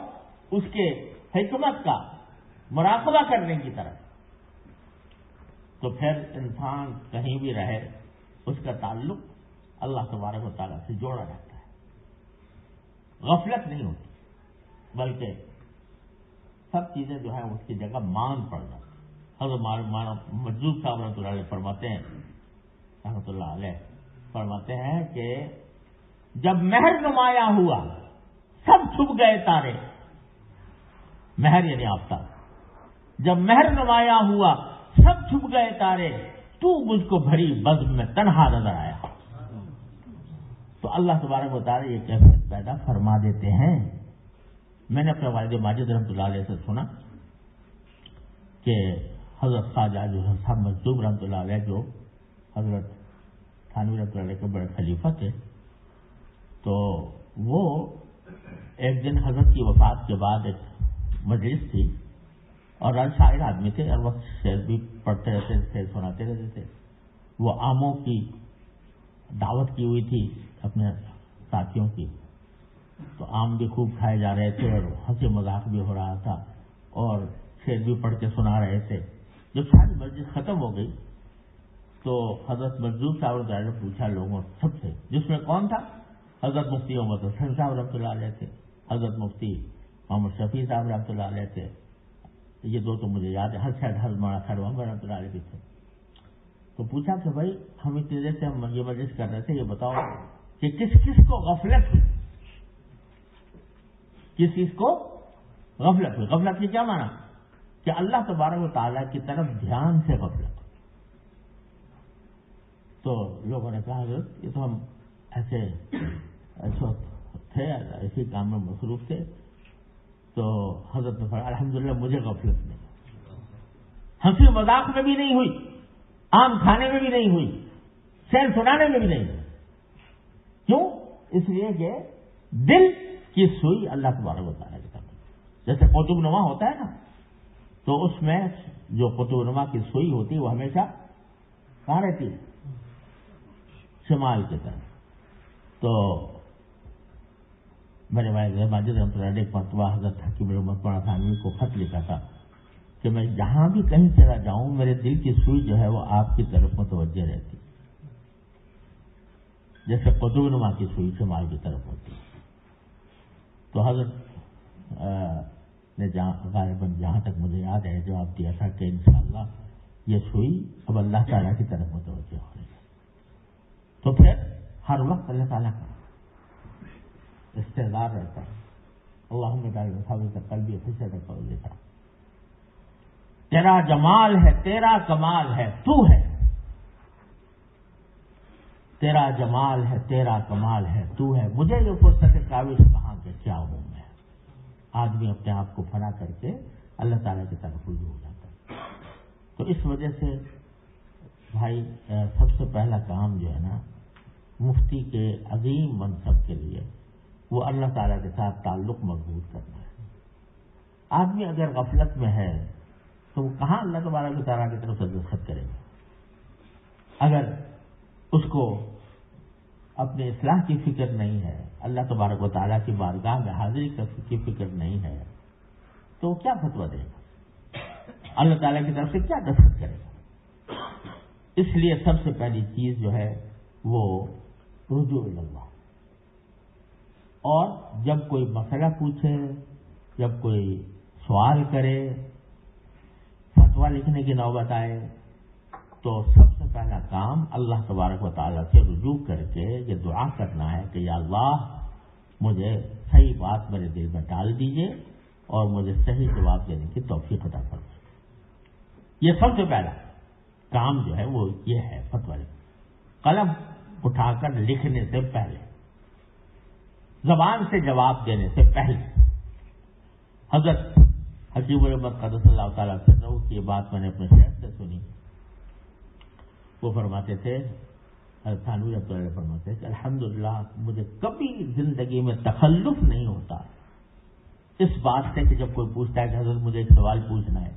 [SPEAKER 1] اس کے حکمت کا مراقبہ کرنے کی طرف۔ تو پھر انسان کہیں بھی رہے، اس کا تعلق اللہ تبارک و تعالیٰ سے جوڑا رہتا ہے۔ غفلت نہیں ہوتی، بلکہ سب چیزیں جو ہیں اس کی جگہ مان پڑ جاتی حضرت مجوب صاحب رحمۃ اللہ علیہ فرماتے ہیں، رحمۃ اللہ علیہ فرماتے ہیں کہ جب مہر نمایاں ہوا، سب چھپ گئے تارے۔ مہر یعنی آفتاب۔ جب مہر نمایاں ہوا سب چھپ گئے تارے، تو مجھ کو بھری بزم میں تنہا نظر آیا۔ تو اللہ تبارک بتا رہے یہ کیفیت پیدا فرما دیتے ہیں۔ میں نے اپنے والد ماجد رحمۃ اللہ علیہ سے سنا کہ حضرت خواجہ جو صاحب مزدوب رحمۃ اللہ علیہ جو حضرت تھانوی رحمۃ اللہ علیہ کے بڑے خلیفہ تھے، تو وہ ایک دن حضرت کی وفات کے بعد ایک مجلس تھی۔ اور رل شاعر آدمی تھے ہر وقت شعر بھی پڑھتے رہتے تھے سناتے رہتے تھے۔ وہ آموں کی دعوت کی ہوئی تھی اپنے ساتھیوں کی۔ تو آم بھی خوب کھائے جا رہے تھے اور ہنسی مذاق بھی ہو رہا تھا اور شعر بھی پڑھ کے سنا رہے تھے۔ جب ساری مسجد ختم ہو گئی، تو حضرت مزدور صاحب نے پوچھا لوگوں سب سے، جس میں کون تھا؟ حضرت مفتی محمد حسین صاحب رحمۃ اللہ علیہ تھے۔ حضرت مفتی محمد شفیع صاحب رحمۃ اللہ علیہ تھے۔ یہ دو تو مجھے یاد ہے، ہر شاید ہر مانا خیر محمد رحمۃ اللہ علیہ بھی تھے۔ تو پوچھا کہ بھائی، ہم اتنی دیر سے ہم یہ مجلس کر رہے تھے، یہ بتاؤ کہ کس کس کو غفلت ہوئی؟ کس چیز کو غفلت ہوئی؟ غفلت کی کیا مانا کہ اللہ تبارک و تعالیٰ کی طرف دھیان سے غفلت تو لوگوں نے کہا یہ تو ہم ایسے ایسے تھے اسی کام میں مصروف تھے۔ تو حضرت نے الحمد للہ مجھے غفلت نہیں۔ ہنسی مذاق میں بھی نہیں ہوئی، آم کھانے میں بھی نہیں ہوئی، سیر سنانے میں بھی نہیں ہوئی۔ کیوں؟ اس لیے کہ دل کی سوئی اللہ تبارک بتانا کی طرف۔ جیسے قطب نما ہوتا ہے نا، تو اس میں جو قطب نما کی سوئی ہوتی ہے، وہ ہمیشہ کہاں رہتی ہے؟ شمال کی طرف۔ تو میرے بھائی ماجد رحمۃ اللہ ایک مرتبہ حضرت حکیم محمد پڑا خانوی کو خط لکھا تھا کہ میں جہاں بھی کہیں چلا جاؤں، میرے دل کی سوئی جو ہے وہ آپ کی طرف متوجہ رہتی۔ جیسے قطب نما کی سوئی شمال کی طرف ہوتی۔ تو حضرت نے جہاں، غالباً جہاں تک مجھے یاد ہے، جواب دیا تھا کہ انشاءاللہ یہ سوئی اب اللہ تعالیٰ کی طرف متوجہ ہو رہی ہے۔ تو پھر ہر وقت اللہ تعالیٰ کا استعدار رہتا ہے اللہ کا دیتا تیرا جمال ہے، تیرا کمال ہے، تو ہے۔ تیرا جمال ہے، تیرا کمال ہے، تو ہے۔ مجھے جو فرصت کاوش کہاں کے کیا ہوں میں۔ آدمی اپنے آپ کو فنا کر کے اللہ تعالیٰ کی طرف رجوع ہو جاتا ہے۔ تو اس وجہ سے بھائی، سب سے پہلا کام جو ہے نا، مفتی کے عظیم منصب وہ اللہ تعالیٰ کے ساتھ تعلق مضبوط کرنا ہے۔ آدمی اگر غفلت میں ہے، تو وہ کہاں اللہ تبارک کی تعالیٰ کی طرف سے دستخط کرے گا؟ اگر اس کو اپنی اصلاح کی فکر نہیں ہے، اللہ تبارک و تعالیٰ کی بارگاہ میں حاضری کی فکر نہیں ہے، تو وہ کیا فتوا دے گا؟ اللہ تعالیٰ کی طرف سے کیا دستخط کرے گا؟ اس لیے سب سے پہلی چیز جو ہے، وہ رجوع اللہ۔ اور جب کوئی مسئلہ پوچھے، جب کوئی سوال کرے فتوا لکھنے کی نوبت آئے، تو سب سے پہلا کام اللہ تبارک و تعالیٰ سے رجوع کر کے یہ دعا کرنا ہے کہ یا اللہ، مجھے صحیح بات میرے دل میں ڈال دیجیے اور مجھے صحیح جواب دینے کی توفیق ادا کر یہ سب سے پہلا کام جو ہے وہ یہ ہے فتوا قلم اٹھا کر لکھنے سے پہلے زبان سے جواب دینے سے پہلے حضرت حکیم الحمد قدر اللہ تعالیٰ سے کی یہ بات میں نے اپنے شہر سے سنی۔ وہ فرماتے تھے تھانوی عبد اللہ فرماتے کہ الحمد مجھے کبھی زندگی میں تخلف نہیں ہوتا۔ اس بات سے کہ جب کوئی پوچھتا ہے کہ حضرت مجھے ایک سوال پوچھنا ہے،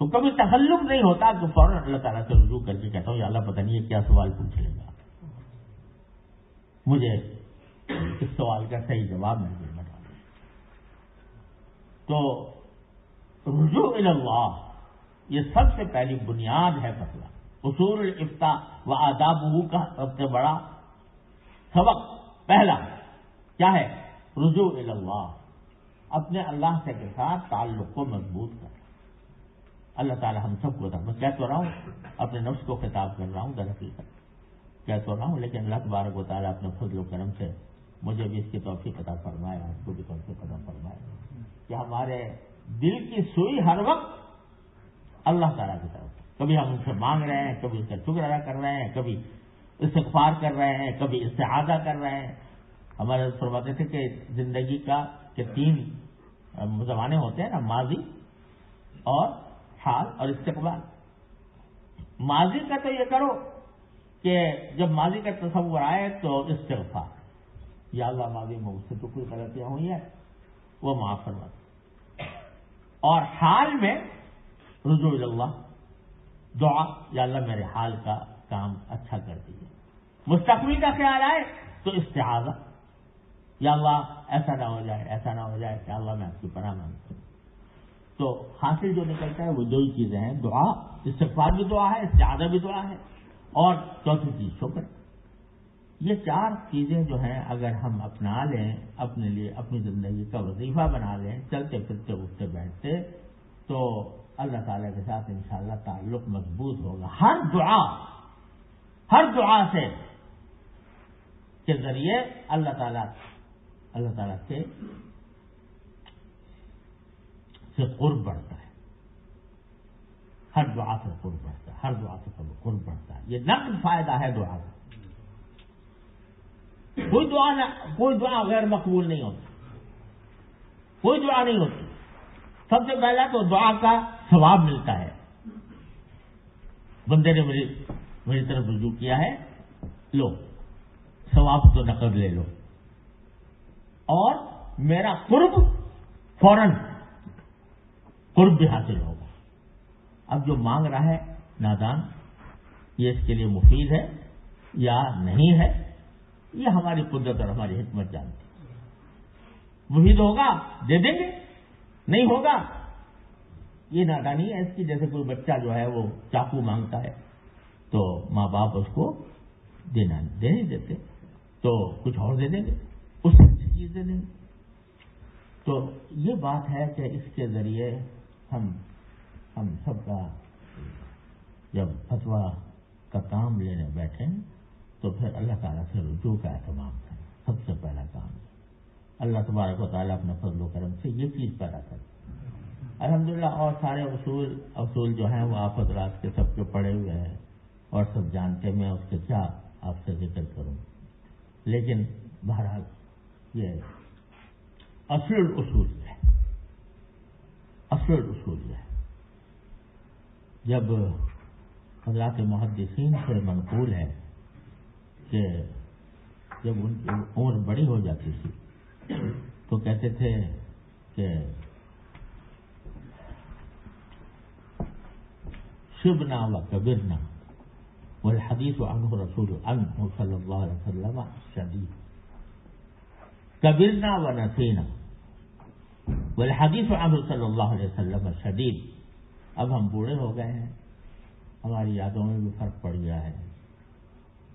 [SPEAKER 1] تو کبھی تخلف نہیں ہوتا، تو فوراً اللہ تعالیٰ سے رجوع کر کے کہتا ہوں، یا اللہ پتہ نہیں ہے کیا سوال پوچھ لے گا۔ مجھے اس سوال کا صحیح جواب نہیں بتا تو رجوع اللہ، یہ سب سے پہلی بنیاد ہے مسئلہ اصول الفتا و آداب کا سب سے بڑا سبق پہلا کیا ہے؟ رجوع اللہ۔ اپنے اللہ سے کے ساتھ تعلق کو مضبوط کر۔ اللہ تعالی ہم سب کو میں کہہ تو رہا ہوں، اپنے نفس کو خطاب کر رہا ہوں، در حقیقت کہہ تو رہا ہوں، لیکن اللہ تبارک و تعالیٰ اپنے فضل و کرم سے مجھے بھی اس کی توفیق پتا فرمایا اس کو بھی توفیق پتا فرمایا کہ ہمارے دل کی سوئی ہر وقت اللہ تعالیٰ کی طرف کبھی ہم ان سے مانگ رہے ہیں، کبھی اس کا شکر ادا کر رہے ہیں، کبھی استغفار کر رہے ہیں، کبھی استعادہ کر رہے ہیں۔ ہمارے فرماتے تھے کہ زندگی کا کہ تین زمانے ہوتے ہیں نا، ماضی اور حال اور استقبال۔ ماضی کا تو یہ کرو کہ جب ماضی کا تصور آئے تو استغفار۔ یا اللہ ماضی میں اس سے تو کوئی غلطیاں ہوئی ہیں وہ معاف کروا اور حال میں رجوع اللہ، دعا، یا اللہ میرے حال کا کام اچھا کر دیجیے مستقبل کا خیال آئے تو استحاظہ یا اللہ ایسا نہ ہو جائے، ایسا نہ ہو جائے کہ اللہ میں آپ کی پناہ مانگتا ہوں۔ تو حاصل جو نکلتا ہے وہ دو ہی چیزیں ہیں، دعا، استغفار بھی دعا ہے استعادہ بھی دعا ہے، اور چوتھی چیز شکر۔ یہ چار چیزیں جو ہیں، اگر ہم اپنا لیں، اپنے لیے، اپنی زندگی کا وظیفہ بنا لیں، چلتے پھرتے، اٹھتے بیٹھتے، تو اللہ تعالیٰ کے ساتھ انشاءاللہ تعلق مضبوط ہوگا۔ ہر دعا ہر دعا سے کے ذریعے اللہ تعالیٰ اللہ تعالیٰ سے سے قرب بڑھتا ہے۔ ہر دعا سے قرب بڑھتا ہے، ہر دعا سے قرب بڑھتا ہے۔ یہ نقد فائدہ ہے دعا کا۔ کوئی دعا نہ کوئی دعا غیر مقبول نہیں ہوتی۔ کوئی دعا نہیں ہوتی۔ سب سے پہلا تو دعا کا ثواب ملتا ہے۔ بندے نے میری میری طرف رجوع کیا ہے۔ لو، ثواب تو نقد لے لو۔ اور میرا قرب فوراً قرب بھی حاصل ہوگا۔ اب جو مانگ رہا ہے نادان، یہ اس کے لیے مفید ہے یا نہیں ہے؟ یہ ہماری قدرت اور ہماری حکمت جانتی مفید ہوگا، دے دیں گے۔ نہیں ہوگا، یہ نادانی ہے۔ اس کی جیسے کوئی بچہ جو ہے وہ چاقو مانگتا ہے، تو ماں باپ اس کو دینا دے نہیں دیتے۔ تو کچھ اور دے دیں گے، اس سے اچھی چیز دے دیں گے۔ تو یہ بات ہے کہ اس کے ذریعے ہم ہم سب کا جب فتوا کا کام لینے بیٹھیں تو پھر اللہ تعالیٰ سے رجوع کا اہتمام کریں سب سے پہلا کام۔ اللہ تبارک و تعالیٰ اپنے فضل و کرم سے یہ چیز پیدا کرے۔ الحمدللہ، اور سارے اصول اصول جو ہیں، وہ آپ حضرات کے سب کے پڑے ہوئے ہیں، اور سب جانتے میں اس کے کیا آپ سے ذکر کروں۔ لیکن بہرحال یہ اصل اصول ہے۔ اصل اصول ہے۔ جب حضرات محدثین سے منقول ہے کہ جب ان کی عمر بڑی ہو جاتی تھی، تو کہتے تھے کہ شبنا و کبرنا، والحدیث عنہ رسول عنہ صلی اللہ علیہ وسلم شدید. کبرنا و نسینا، والحدیث عنہ صلی اللہ علیہ وسلم شدید. اب ہم بوڑھے ہو گئے ہیں، ہماری یادوں میں بھی فرق پڑ گیا ہے۔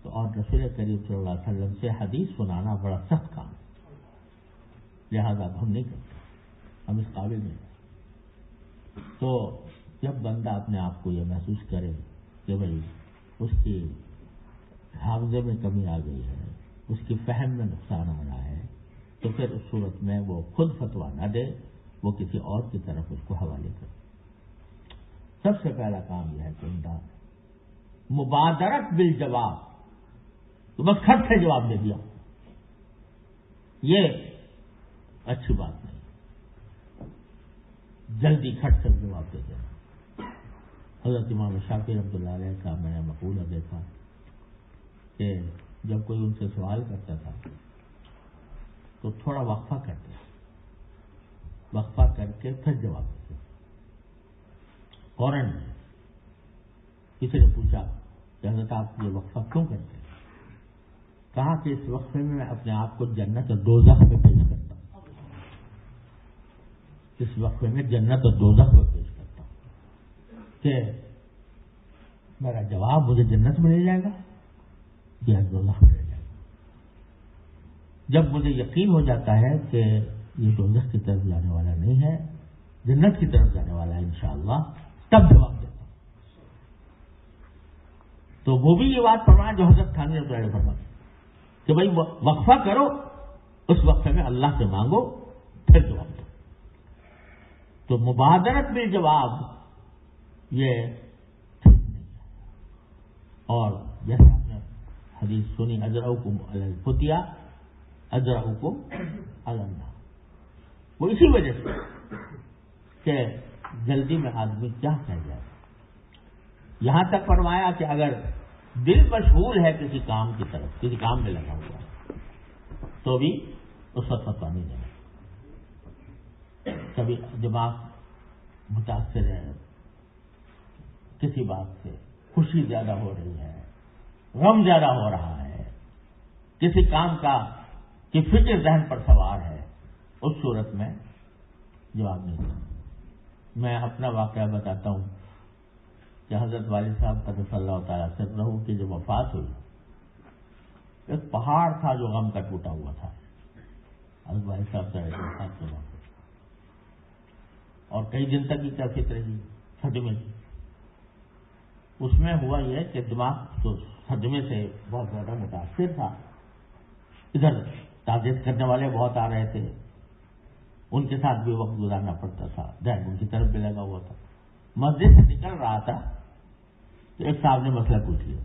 [SPEAKER 1] تو اور رسول کریم صلی اللہ علیہ وسلم سے حدیث سنانا بڑا سخت کام ہے۔ لہذا ہم نہیں کرتے۔ ہم اس قابل نہیں تو جب بندہ اپنے آپ کو یہ محسوس کرے کہ بھائی اس کی حافظے میں کمی آ گئی ہے، اس کی فہم میں نقصان آ رہا ہے، تو پھر اس صورت میں وہ خود فتوا نہ دے، وہ کسی اور کی طرف اس کو حوالے کرے۔ سب سے پہلا کام یہ ہے کہ ان مبادرت بل جواب تو بس خط سے جواب دے دیا۔ یہ اچھی بات نہیں۔ جلدی کھٹ سے جواب دے دینا حضرت امام شاکر عبد اللہ علیہ کا میں نے مقولہ دیکھا کہ جب کوئی ان سے سوال کرتا تھا تو تھوڑا وقفہ کرتے وقفہ کر کے پھر جواب دیتے فوراً کسی نے پوچھا کہ حضرت آپ یہ وقفہ کیوں کرتے ہیں؟ کہا کہ اس وقفے میں میں اپنے آپ کو جنت اور دوزخ میں پیش کرتا ہوں۔ اس وقفے میں جنت اور دوزخ میں پیش کرتا ہوں کہ میرا جواب مجھے جنت میں لے جائے گا یا دوزخ میں لے جائے گا۔ جب مجھے یقین ہو جاتا ہے کہ یہ دوزخ کی طرف جانے والا نہیں ہے، جنت کی طرف جانے والا ہے انشاءاللہ، تب جواب دیتا ہوں۔ تو وہ بھی یہ بات فرمایا جو حضرت خان نے فرمایا کہ بھائی وقفہ کرو، اس وقفے میں اللہ سے مانگو، پھر جواب دو تو مبادرت میں جواب یہ ٹھیک نہیں ہے اور جیسے آپ نے حدیث سنی اجرا حکم الفتیا اجرا حکم اللہ وہ اسی وجہ سے کہ جلدی میں آدمی کیا کہہ جائے۔ یہاں تک فرمایا کہ اگر دل مشغول ہے کسی کام کی طرف، کسی کام میں لگا ہوا ہے۔ تو بھی اس وقت فتوا نہیں دینا کبھی دماغ متاثر ہے، کسی بات سے خوشی زیادہ ہو رہی ہے، غم زیادہ ہو رہا ہے، کسی کام کا کہ فکر ذہن پر سوار ہے، اس صورت میں جواب نہیں دینا میں اپنا واقعہ بتاتا ہوں۔ کہ حضرت والد صاحب کا صلی اللہ تعالیٰ سے رہو کی جو وفات ہوئی، ایک پہاڑ تھا جو غم کا ٹوٹا ہوا تھا۔ حضرت والد صاحب کا اور کئی دن تک کیا فکر رہی، صدمے کی۔ اس میں ہوا یہ کہ دماغ تو صدمے سے بہت زیادہ متاثر تھا۔ ادھر تعزیت کرنے والے بہت آ رہے تھے۔ ان کے ساتھ بھی وقت گزارنا پڑتا تھا۔ ذہن ان کی طرف بھی لگا ہوا تھا۔ مسجد سے نکل رہا تھا۔ تو ایک صاحب نے مسئلہ پوچھ لیا۔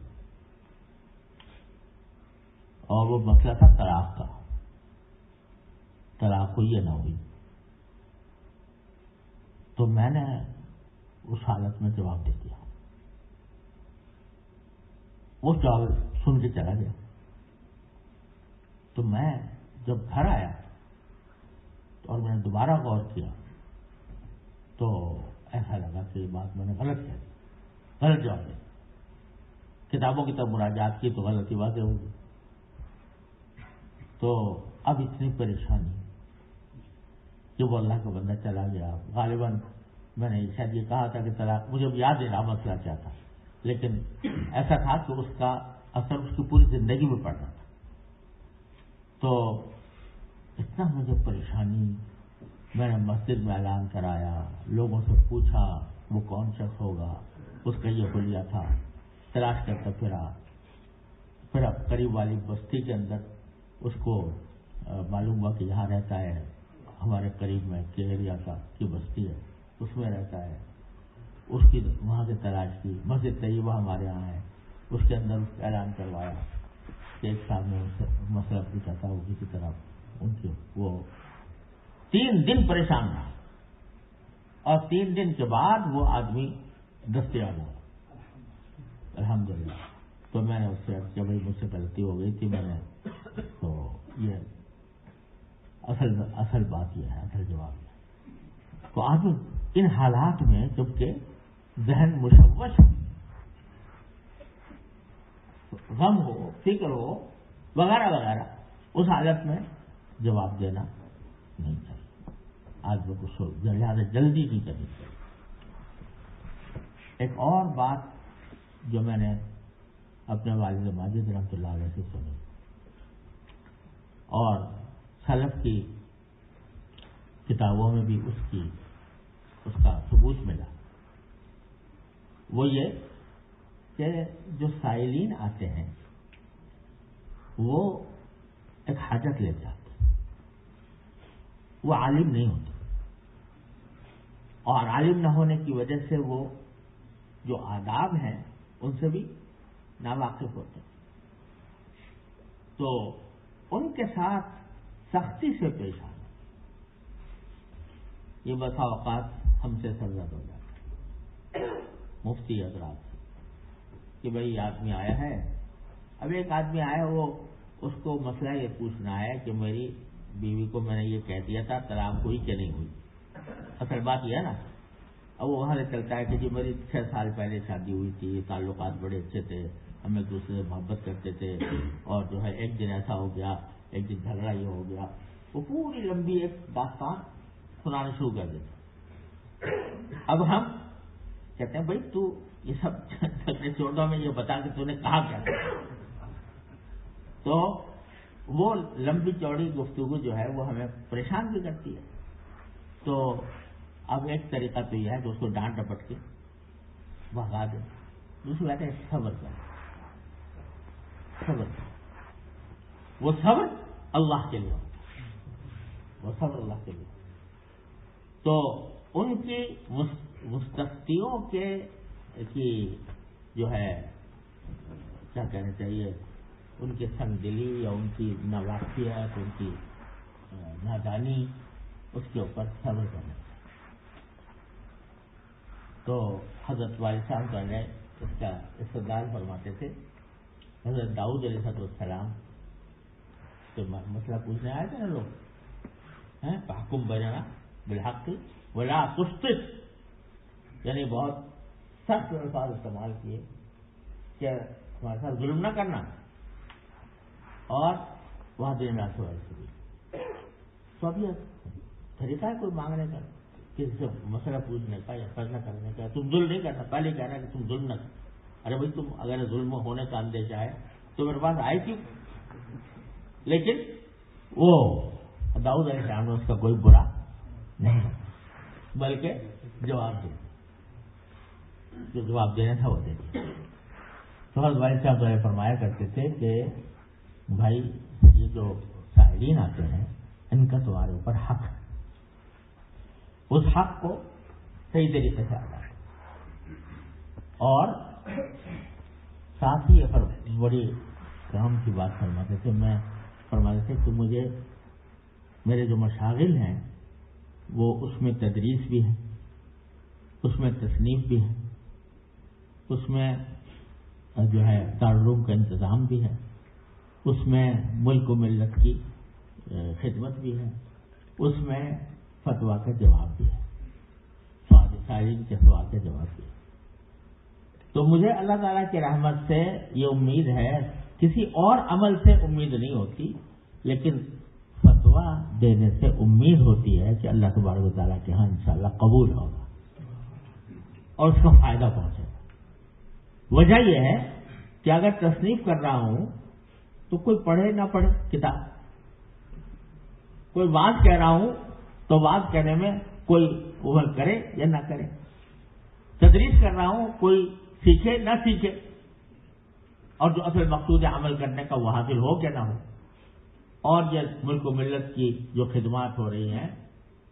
[SPEAKER 1] اور وہ مسئلہ تھا طلاق کا۔ طلاق ہوئی یا نہ ہوئی۔ تو میں نے اس حالت میں جواب دے دیا۔ وہ جواب سن کے چلا گیا۔ تو میں جب گھر آیا اور میں نے دوبارہ غور کیا تو ایسا لگا کہ یہ بات میں نے غلط کہہ دی۔ غلط جواب دیا کتابوں کی طرف مراجات کی تو غلطی باتیں ہوگی تو اب اتنی پریشانی کہ وہ اللہ کا بندہ چلا گیا۔ غالباً میں نے شاید یہ کہا تھا کہ طلاق مجھے یاد ہے رہا مسئلہ کیا تھا، لیکن ایسا تھا کہ اس کا اثر اس کی پوری زندگی میں پڑ رہا تھا۔ تو اتنا مجھے پریشانی، میں نے مسجد میں اعلان کرایا، لوگوں سے پوچھا وہ کون شخص ہوگا، اس کا یہ بولیا تھا۔ تلاش کرتا پھرا پھر اب قریب والی بستی کے اندر اس کو معلوم ہوا کہ یہاں رہتا ہے ہمارے قریب میں ایریا کا، کی بستی ہے، اس میں رہتا ہے۔ اس کی وہاں سے تلاش کی، مسجد طیبہ ہمارے یہاں ہے۔ اس کے اندر اس کا اعلان کروایا کہ ایک سال میں مسئلہ پوچھا تھا، وہ کسی طرح ان کی وہ تین دن پریشان رہا اور تین دن کے بعد وہ آدمی دستیاب ہوا۔ الحمد للہ تو میں نے اس سے کہ بھائی مجھ سے غلطی ہو گئی تھی میں نے تو یہ اصل اصل بات یہ ہے، اصل جواب یہ تو آج ان حالات میں جبکہ ذہن مشوش غم ہو، فکر ہو، وغیرہ وغیرہ، اس حالت میں جواب دینا نہیں چاہیے۔ آج وہ کچھ زیادہ یعنی جلدی نہیں کرنی چاہیے۔ ایک اور بات جو میں نے اپنے والد ماجد رحمۃ اللہ علیہ سے سنی اور سلف کی کتابوں میں بھی اس کی، اس کا ثبوت ملا۔ وہ یہ کہ جو سائلین آتے ہیں، وہ ایک حاجت لے جاتے وہ عالم نہیں ہوتے۔ اور عالم نہ ہونے کی وجہ سے وہ جو آداب ہیں ان سے بھی ناواقف ہوتے تو ان کے ساتھ سختی سے پیش آنا، یہ بسا اوقات ہم سے سرزد ہو جاتا ہے۔ مفتی حضرات کہ بھائی، یہ آدمی آیا ہے۔ اب ایک آدمی آیا، وہ اس کو مسئلہ یہ پوچھنا ہے کہ میری بیوی کو میں نے یہ کہہ دیا تھا طلاق ہوئی کہ نہیں ہوئی۔ اصل بات یہ ہے نا اب وہ وہاں سے چلتا ہے کہ جی میری چھ سال پہلے شادی ہوئی تھی تعلقات بڑے اچھے تھے، ہم ایک دوسرے سے محبت کرتے تھے اور جو ہے ایک دن ایسا ہو گیا، ایک دن جھگڑا یہ ہو گیا۔ وہ پوری لمبی ایک داستان سنانا شروع کر دیتے اب ہم کہتے ہیں، بھائی تو یہ سب جھگڑے چھوڑ دو میں یہ بتا کہ تو نے کہا کیا تو وہ لمبی چوڑی گفتگو جو ہے وہ ہمیں پریشان بھی کرتی ہے۔ تو اب ایک طریقہ تو یہ ہے کہ اس کو ڈانٹ ڈپٹ کے بھگا دیں دوسری بات ہے صبر کر۔ صبر وہ صبر اللہ کے لیے۔ وہ صبر اللہ کے لیے۔ تو ان کی مستفتیوں کے کی جو ہے، کیا کہنا چاہیے؟ ان کی سنگ دلی یا ان کی نواقفیت ان کی نادانی، اس کے اوپر صبر کرنا۔ تو حضرت والد صاحب جو اس کا استدال فرماتے تھے۔ حضرت داؤد علیہ صد السلام تو مسئلہ پوچھنے آئے تھے نا لوگ۔ حکم بجنا بالحق ولا کشت یعنی بہت سخت الفاظ استعمال کیے کہ ہمارے ساتھ ظلم نہ کرنا۔ اور وہاں دن رات سے تو یہ طریقہ ہے کوئی مانگنے کا؟ کسی سے مسئلہ پوچھنے کا یا فیصلہ کرنے کا، تم ظلم نہیں کرنا، پہلے کہہ رہا ہے کہ تم ظلم نہ کر ارے بھائی، تم اگر ظلم ہونے کا اندیشہ ہے تو میرے پاس آئے کیوں؟ لیکن وہ داؤد علیہ السلام نے اس کا کوئی برا نہیں، بلکہ جواب دیا جو جواب دینا تھا وہ دے۔ دیا تو حضرت بھائی صاحب جو فرمایا کرتے تھے کہ بھائی، یہ جو شاعرین آتے ہیں، ان کا تمہارے اوپر حق ہے۔ اس حق کو صحیح طریقے سے ادا اور ساتھ ہی بڑی کام کی بات فرماتے تھے، میں فرماتے تھے کہ مجھے میرے جو مشاغل ہیں، وہ اس میں تدریس بھی ہے اس میں تصنیف بھی ہے اس میں جو ہے دارالعلوم کا انتظام بھی ہے، اس میں ملک و ملت کی خدمت بھی ہے، اس میں فتوا کا جواب بھی ہے کے سوال کا جواب بھی ہے تو مجھے اللہ تعالیٰ کی رحمت سے یہ امید ہے، کسی اور عمل سے امید نہیں ہوتی، لیکن فتوا دینے سے امید ہوتی ہے کہ اللہ تبارک و تعالیٰ کے ہاں انشاءاللہ قبول ہوگا اور اس کو فائدہ پہنچے گا۔ وجہ یہ ہے کہ اگر تصنیف کر رہا ہوں تو کوئی پڑھے نہ پڑھے کتاب۔ کوئی بات کہہ رہا ہوں تو بات کہنے میں کوئی اوور کرے یا نہ کرے۔ تدریس کر رہا ہوں، کوئی سیکھے نہ سیکھے۔ اور جو اصل مقصود ہے عمل کرنے کا، وہ حاصل ہو کہ نہ ہو۔ اور یہ ملک و ملت کی جو خدمات ہو رہی ہیں،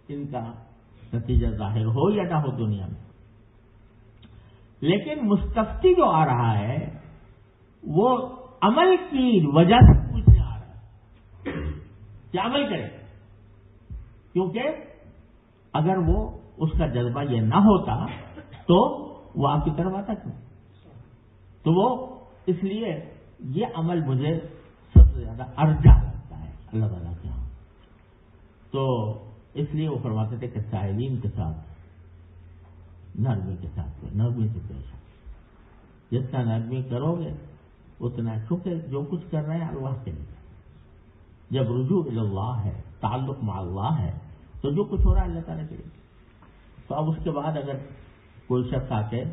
[SPEAKER 1] ان کا نتیجہ ظاہر ہو یا نہ ہو دنیا میں۔ لیکن مستفتی جو آ رہا ہے، وہ عمل کی وجہ سے پوچھنے آ رہا ہے۔ کہ عمل کرے؟ کیونکہ اگر وہ اس کا جذبہ یہ نہ ہوتا تو وہ آپ کی طرف آتا کیوں؟ تو وہ اس لیے یہ عمل مجھے سب سے زیادہ ارجا لگتا ہے اللہ تعالیٰ کے یہاں تو اس لیے وہ فرماتے تھے کہ ساحلین کے ساتھ، نرمی کے ساتھ، نرمی سے پیش جتنا نرمی کرو گے، اتنا چکے جو کچھ کر رہے ہیں، اللہ کے لیے۔ جب رجوع اللہ ہے، تعلق مع اللہ ہے تو جو کچھ ہو رہا ہے اللہ تعالیٰ کے لیے۔ تو اب اس کے بعد اگر کوئی شخص آ کے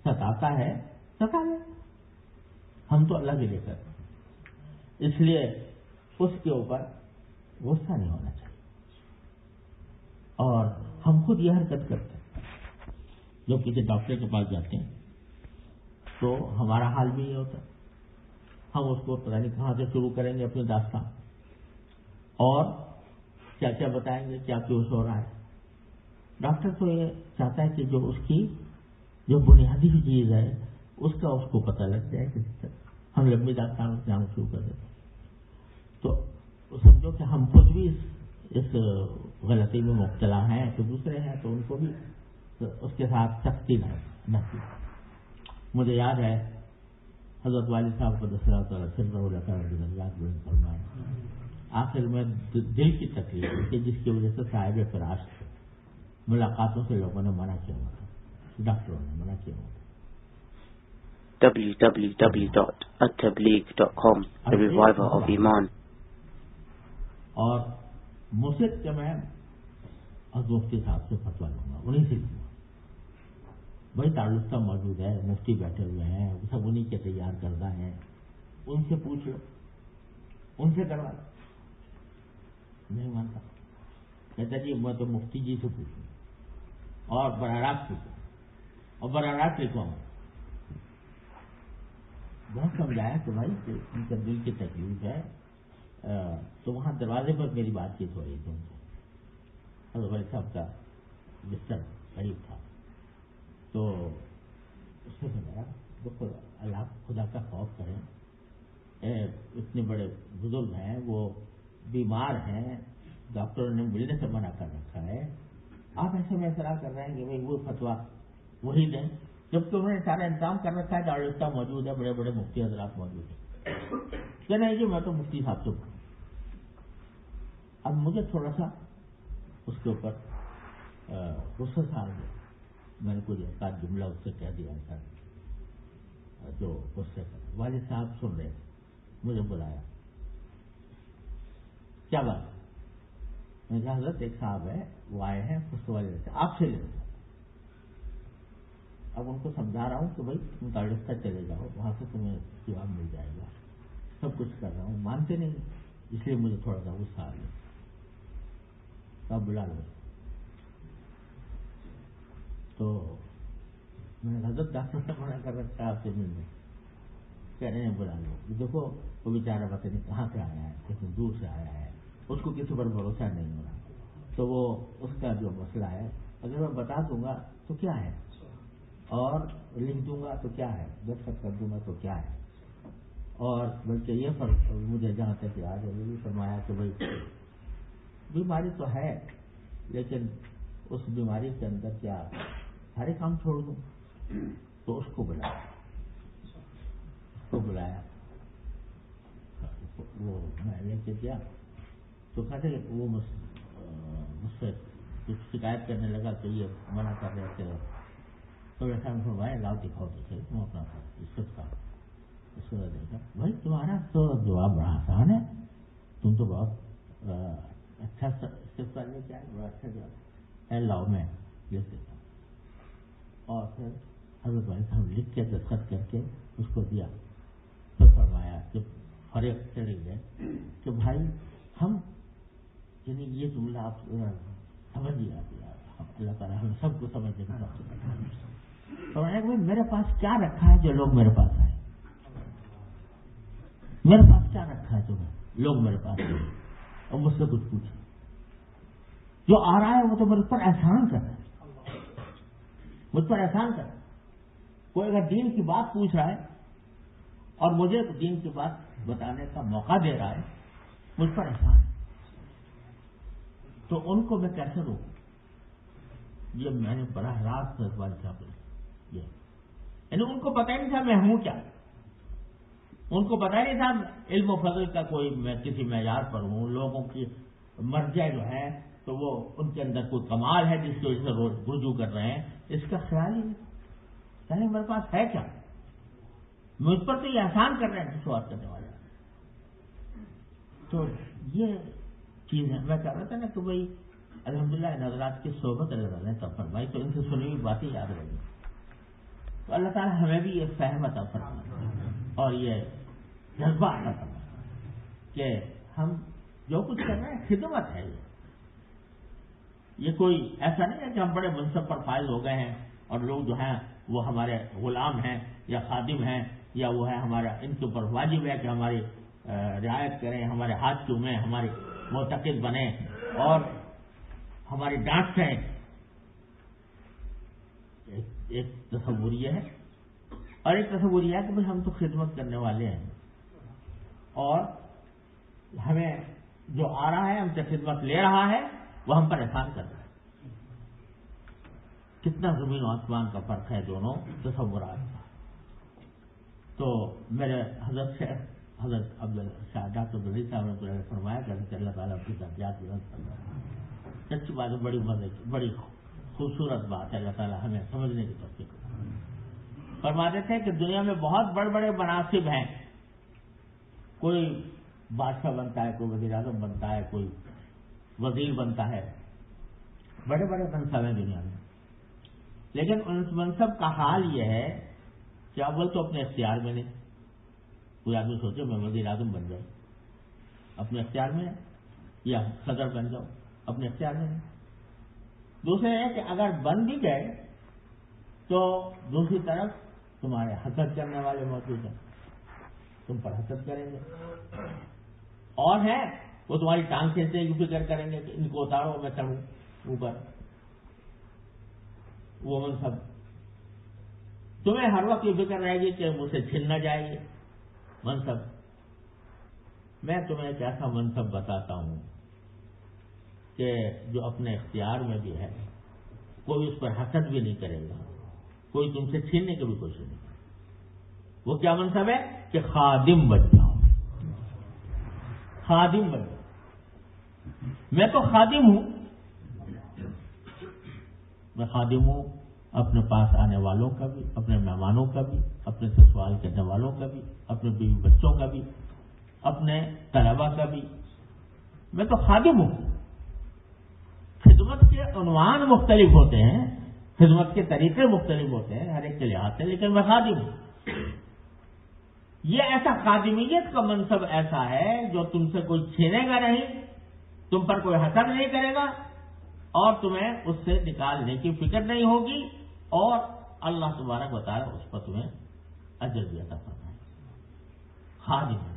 [SPEAKER 1] ستاتا ہے، ستا لے۔ ہم تو اللہ کے لے کر اس لیے اس کے اوپر غصہ نہیں ہونا چاہیے۔ اور ہم خود یہ حرکت کرتے ہیں۔ جب کسی ڈاکٹر کے پاس جاتے ہیں، تو ہمارا حال بھی یہ ہوتا۔ ہے ہم اس کو پتہ نہیں کہاں سے شروع کریں گے اپنی داستان۔ اور کیا کیا بتائیں گے کیا کیوں ہو رہا ہے۔ ڈاکٹر تو یہ چاہتا ہے کہ جو اس کی جو بنیادی چیز ہے، اس کا اس کو پتہ لگ جائے کہ ہم لمبی داستان سے ہم شروع کر دیتے تو سمجھو کہ ہم خود بھی اس غلطی میں مبتلا ہیں تو دوسرے ہیں تو ان کو بھی اس کے ساتھ سختی نہ کی۔ مجھے یاد ہے، حضرت والد صاحب کو دسرا تعالیٰ فرمائے آخر میں دل کی تکلیف کہ جس کی وجہ سے صاحب فراش ملاقاتوں سے لوگوں نے منع کیا ہوا تھا۔ ڈاکٹروں نے منع کیا ہوا تھا۔
[SPEAKER 2] www.attableek.com
[SPEAKER 1] اور مجھے کہ میں کے حساب سے فتوا لوں گا۔ انہیں سے لوں گا۔ بھائی تعلق موجود ہے مفتی بیٹھے ہوئے ہیں سب انہیں کے تیار کردہ ہیں۔ ان سے پوچھ لو۔ ان سے کروا لو۔ نہیں مانتا۔ کہتا جی میں تو مفتی جی سے پوچھوں۔ اور براہ راست پوچھوں۔ اور براہ راست لکھواؤں بہت سمجھایا کہ بھائی ان کا دل کی تکلیف ہے۔ تو وہاں دروازے پر میری بات چیت ہو رہی تھی ان سے حضرت بھائی صاحب کا بستر قریب تھا۔ تو اس سے سمجھا دیکھو اللہ خدا کا خوف کریں۔ اتنے بڑے بزرگ ہیں، وہ بیمار ہیں، ڈاکٹروں نے ملنے سے منع کر رکھا ہے۔ آپ ایسے میں اصلاح کر رہے ہیں کہ بھائی وہ فتوا وہی دیں۔ جبکہ انہوں نے سارا انتظام کر رکھا ہے دارالفتہ موجود ہے بڑے بڑے مفتی حضرات موجود ہیں۔ کہ نہیں جی میں تو مفتی صاحب سے اب مجھے تھوڑا سا اس کے اوپر غصہ سا گیا میں نے کوئی ایسا جملہ اس سے کہہ دیا تھا جو غصے کا والد صاحب سن رہے تھے، مجھے بلایا۔ کیا بات میں کہا، حضرت ایک صاحب ہے، وہ آئے ہیں اس والے سے، آپ سے لے اب ان کو سمجھا رہا ہوں کہ بھائی، تم تاڑستہ چلے جاؤ، وہاں سے تمہیں جواب مل جائے گا۔ سب کچھ کر رہا ہوں، مانتے نہیں، اس لیے مجھے تھوڑا سا غصہ آ گیا۔ تو بلا لو تو میں نے حضرت ڈاکٹر سے منع کر رکھا ہے آپ سے ملنے کہہ رہے ہیں بلا لو دیکھو وہ بیچارہ پتہ نہیں کہاں سے آیا ہے؟ کتنی دور سے آیا ہے؟ اس کو کسی پر بھروسہ نہیں ہو رہا۔ تو وہ اس کا جو مسئلہ ہے، اگر میں بتا دوں گا تو کیا ہے؟ اور لکھ دوں گا تو کیا ہے؟ دستخط کر دوں گا تو کیا ہے؟ اور بلکہ یہ فرق مجھے جہاں تک یاد ہے، یہ بھی فرمایا کہ بھائی، بیماری تو ہے، لیکن اس بیماری کے اندر کیا سارے کام چھوڑ دوں؟ تو اس کو بلایا۔ اس کو بلایا۔ وہ میں لے کے گیا تو کہتے کہ وہ مجھ سے کچھ شکایت کرنے لگا کہ یہ منع کر رہے تھے۔ تو ایسا فرمایا، لاؤ دکھاؤ تو صحیح، تم اپنا عزت کا اس کو دیکھا بھائی تمہارا تو جواب بڑا آسان ہے۔ تم تو بہت اچھا استفا لے کے آئے بڑا اچھا جواب ہے۔ لاؤ، میں لکھ دیتا ہوں۔ اور پھر حضرت بھائی صاحب لکھ کے دستخط کر کے اس کو دیا۔ پھر فرمایا کہ جب فریق چلے گئے کہ بھائی، ہم یعنی یہ جملہ آپ، سمجھ لیا اللہ تعالیٰ ہم سب کو سمجھنے کا میرے پاس کیا رکھا ہے جو لوگ میرے پاس آئے؟ میرے پاس کیا رکھا ہے تمہیں لوگ میرے پاس آئے؟ اور مجھ سے کچھ پوچھے جو آ رہا ہے، وہ تو میرے پر احسان کر رہا ہے۔ مجھ پر احسان کر رہا ہے۔ کوئی اگر دین کی بات پوچھ رہا ہے اور مجھے دین کی بات بتانے کا موقع دے رہا ہے، مجھ پر احسان ہے۔ تو ان کو میں کیسے روکوں؟ یہ میں نے براہ راست اقبال صاحب یہ یعنی ان کو پتا ہی نہیں تھا میں ہوں کیا۔ ان کو پتا ہی نہیں تھا علم و فضل کا کوئی میں کسی معیار پر ہوں۔ لوگوں کی مرجع جو ہے تو وہ ان کے اندر کوئی کمال ہے جس کی وجہ سے روز رجوع کر رہے ہیں۔ اس کا خیال ہی نہیں۔ یعنی میرے پاس ہے کیا؟ مجھ پر تو یہ آسان کر رہے ہیں سوال کرنے والے۔ تو یہ چیز ہے۔ میں کہہ رہا تھا نا کہ بھائی الحمد للہ نظرات کی صحبت اللہ تعالیٰ نے فرمائی، تو ان سے سنی ہوئی باتیں یاد رہی تو اللہ تعالیٰ ہمیں بھی یہ فہم عطا فرمائے اور یہ جذبہ آنا کرنا کہ ہم جو کچھ کر رہے ہیں، خدمت ہے یہ۔ یہ کوئی ایسا نہیں ہے کہ ہم بڑے منصب پر فائز ہو گئے ہیں اور لوگ جو ہیں وہ ہمارے غلام ہیں یا خادم ہیں یا وہ ہے ہمارا، ان کے اوپر واجب ہے کہ ہماری رعایت کریں، ہمارے ہاتھ چومیں ہماری معتقد بنے اور ہماری ڈانٹ ہیں ایک تصور یہ ہے اور ایک تصور یہ ہے کہ ہم تو خدمت کرنے والے ہیں اور ہمیں جو آ رہا ہے، ہم سے خدمت لے رہا ہے، وہ ہم پر احسان کر رہا ہے۔ کتنا زمین و آسمان کا فرق ہے دونوں تصورات کا۔ تو میرے حضرت سے حضرت عبد شاہ ڈاکٹر صاحب نے فرمایا کہ اللہ تعالیٰ اپنی درجات بلند کر رہا ہے سچی بات ہے، بڑی مدد بڑی خوبصورت بات ہے، اللہ تعالیٰ ہمیں سمجھنے کی توفیق فرماتے تھے کہ دنیا میں بہت بڑے بڑے مناسب ہیں۔ کوئی بادشاہ بنتا ہے، کوئی وزیر اعظم بنتا ہے، کوئی وزیر بنتا ہے۔ بڑے بڑے منصب ہیں دنیا میں۔ لیکن اس منصب کا حال یہ ہے کہ اول تو اپنے اختیار میں نہیں۔ کوئی آدمی سوچے میں وزیر اعظم بن جاؤں۔ اپنے اختیار میں یا صدر بن جاؤں۔ اپنے اختیار میں۔ دوسرے ہے کہ اگر بن بھی گئے تو دوسری طرف تمہارے حسد کرنے والے موجود ہیں۔ تم پر حسد کریں گے۔ اور ہے وہ تمہاری ٹانگ کھینچنے کی فکر کریں گے کہ ان کو اتارو، میں چڑھوں اوپر۔ وہ منصب۔ تمہیں ہر وقت یہ فکر رہے گی کہ مجھ سے چھن نہ جائے گی منصب۔ میں تمہیں ایک ایسا منصب بتاتا ہوں کہ جو اپنے اختیار میں بھی ہے، کوئی اس پر حسد بھی نہیں کرے گا، کوئی تم سے چھیننے کی بھی کوشش نہیں کرے وہ کیا منصب ہے؟ کہ خادم بن جاؤ۔ خادم بن جاؤ۔ میں تو خادم ہوں۔ میں خادم ہوں۔ اپنے پاس آنے والوں کا بھی، اپنے مہمانوں کا بھی، اپنے سے سوال کرنے والوں کا بھی، اپنے بیوی بچوں کا بھی، اپنے طلبا کا بھی۔ میں تو خادم ہوں۔ خدمت کے عنوان مختلف ہوتے ہیں، خدمت کے طریقے مختلف ہوتے ہیں، ہر ایک کے لحاظ سے، لیکن میں خادم ہوں۔ یہ ایسا خادمیت کا منصب ایسا ہے جو تم سے کوئی چھینے گا نہیں، تم پر کوئی حسد نہیں کرے گا اور تمہیں اس سے نکالنے کی فکر نہیں ہوگی۔ اور اللہ تمہارا بتا اس پر تمہیں اجر بھی عطا کرنا ہے خادم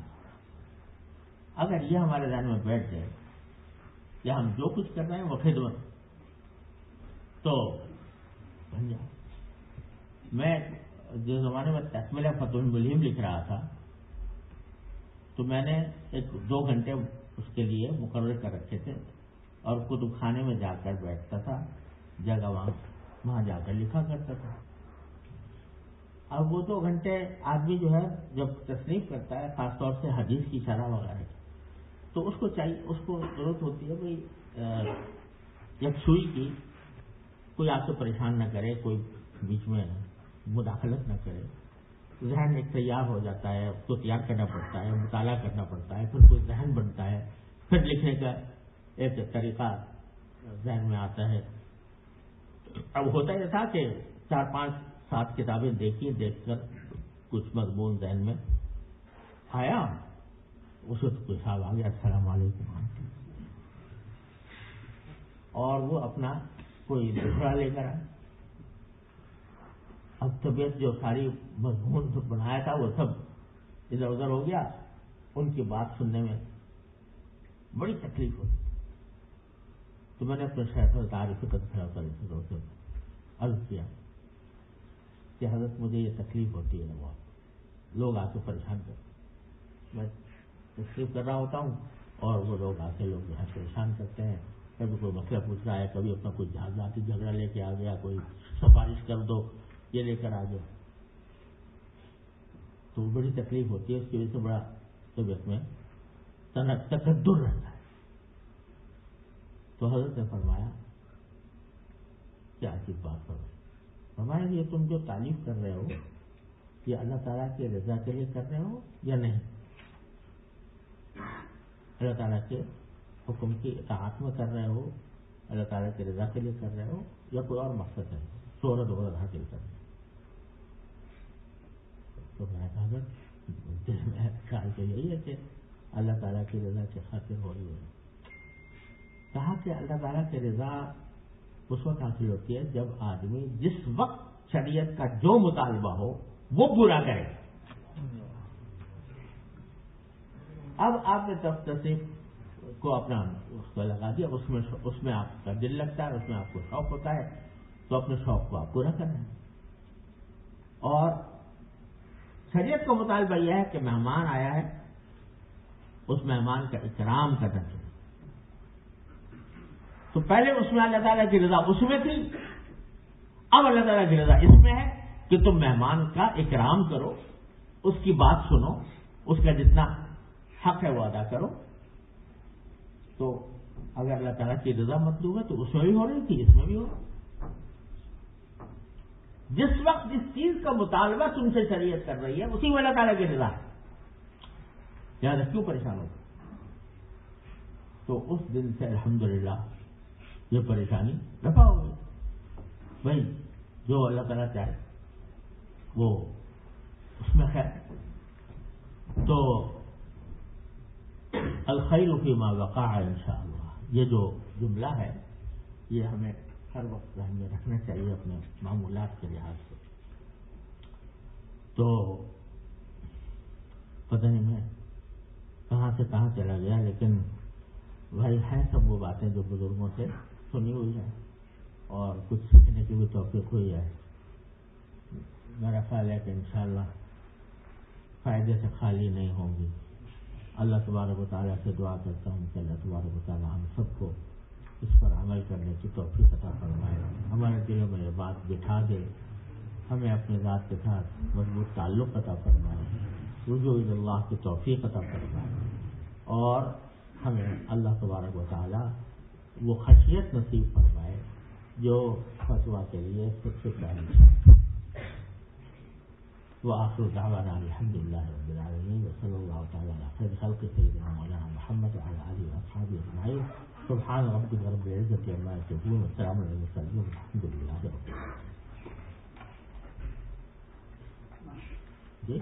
[SPEAKER 1] اگر یہ ہمارے ذہن میں بیٹھ جائے کہ ہم جو کچھ کر رہے ہیں وہ خدمت، تو بن جائے میں جس زمانے میں تکمل فتح الملیم لکھ رہا تھا، تو میں نے ایک دو گھنٹے اس کے لیے مقرر کر رکھے تھے اور کتب خانے میں جا کر بیٹھتا تھا، جگہ وہاں۔ وہاں جا کر لکھا کرتا تھا۔ اب وہ دو گھنٹے آدمی جو ہے جب تصریف کرتا ہے، خاص طور سے حدیث کی شرح وغیرہ، تو اس کو چاہیے، اس کو ضرورت ہوتی ہے بھائی یکسوئی کی کوئی آپ سے پریشان نہ کرے، کوئی بیچ میں مداخلت نہ کرے، ذہن ایک تیار ہو جاتا ہے، اس کو تیار کرنا پڑتا ہے، مطالعہ کرنا پڑتا ہے، پھر کوئی ذہن بنتا ہے، پھر لکھنے کا ایک طریقہ ذہن میں آتا ہے۔ اب ہوتا یہ تھا کہ چار پانچ سات کتابیں دیکھی، دیکھ کر کچھ مضمون ذہن میں آیا۔ اسے تو کوئی صاحب آ گیا، السلام علیکم۔ اور وہ اپنا کوئی دوسرا لے کر آئے اب طبیعت جو ساری مضمون بنایا تھا، وہ سب ادھر ادھر ہو گیا۔ ان کی بات سننے میں بڑی تکلیف ہوتی۔ تو میں نے اپنے شہر تعریف کھڑا کر عرض کیا کہ حضرت مجھے یہ تکلیف ہوتی ہے بہت۔ لوگ آ کے پریشان کر میں تشریف کر رہا ہوتا ہوں اور وہ لوگ آ کے لوگ یہاں پریشان کرتے ہیں۔ کبھی کوئی مسئلہ پوچھ رہا ہے، کبھی اپنا کوئی ذاتی جھگڑا لے کے آ گیا، کوئی سفارش کر دو، یہ لے کر آ گیا تو بڑی تکلیف ہوتی ہے، اس کی وجہ سے بڑا طبیعت میں تقدر رہتا ہے۔ تو حضرت نے فرمایا، کیا چیز بات کرو فرمایا، یہ تم جو تعریف کر رہے ہو، یہ اللہ تعالیٰ کی رضا کے لیے کر رہے ہو یا نہیں؟ اللہ تعالیٰ کے حکم کی اطاعت میں کر رہے ہو، اللہ تعالیٰ کی رضا کے لیے کر رہے ہو، یا کوئی اور مقصد ہے؟ شہرت وغیرہ حاصل کر رہے تو میں نے خیال تو یہی ہے کہ اللہ تعالیٰ کی رضا کے خاطر ہو رہی ہے۔ کہا کہ اللہ تعالیٰ کی رضا اس وقت حاصل ہوتی ہے جب آدمی جس وقت شریعت کا جو مطالبہ ہو وہ پورا کرے۔ اب آپ نے تب تصریف کو اپنا اس کو لگا دیا، اس میں اس میں آپ کا دل لگتا ہے، اس میں آپ کو شوق ہوتا ہے، تو اپنے شوق کو آپ پورا کرنا ہے اور شریعت کا مطالبہ یہ ہے کہ مہمان آیا ہے، اس مہمان کا اکرام کرنا چاہیے تو پہلے اس میں اللہ تعالیٰ کی رضا اس میں تھی۔ اب اللہ تعالیٰ کی رضا اس میں ہے کہ تم مہمان کا اکرام کرو، اس کی بات سنو، اس کا جتنا حق ہے وہ ادا کرو۔ تو اگر اللہ تعالیٰ کی رضا مطلوب ہے تو اس میں بھی ہو رہی تھی، اس میں بھی ہو۔ جس وقت جس چیز کا مطالبہ تم سے شریعت کر رہی ہے، اسی میں اللہ تعالیٰ کی رضا ہے۔ یاد کیوں پریشان ہو۔ تو اس دن سے الحمدللہ یہ پریشانی رفا ہو گئی بھائی، جو اللہ تعالیٰ چاہے، وہ اس میں خیر۔ تو الخیر فی ما وقع ان شاء اللہ یہ جو جملہ ہے، یہ ہمیں ہر وقت ذہن میں رکھنا چاہیے اپنے معمولات کے لحاظ سے۔ تو پتہ نہیں میں کہاں سے کہاں چلا گیا، لیکن بھائی ہیں سب وہ باتیں جو بزرگوں سے سنی ہوئی ہیں اور کچھ سیکھنے کی بھی توفیق ہوئی ہے۔ میرا خیال ہے کہ انشاءاللہ فائدے سے خالی نہیں ہوں گی۔ اللہ تبارک و تعالیٰ سے دعا کرتا ہوں کہ اللہ تبارک و تعالیٰ ہم سب کو اس پر عمل کرنے کی توفیق عطا فرمائے۔ ہمارے دلوں میں یہ بات بٹھا دے۔ ہمیں اپنے ذات کے ساتھ مضبوط تعلق عطا فرمائے۔ رجوع اللہ کی توفیق عطا فرمائے۔ اور ہمیں اللہ تبارک و تعالیٰ وہ خشیت نصیب فرمائے جو فتوا کے لیے سب سے پہلے وآخر دعوانا الحمد لله رب العالمين وصلى الله تعالى على خير خلق سيدنا مولانا محمد وعلى آله وأصحابه أجمعين سبحان ربك رب العزة عما يصفون والسلام على المرسلين والحمد لله رب العالمين جی؟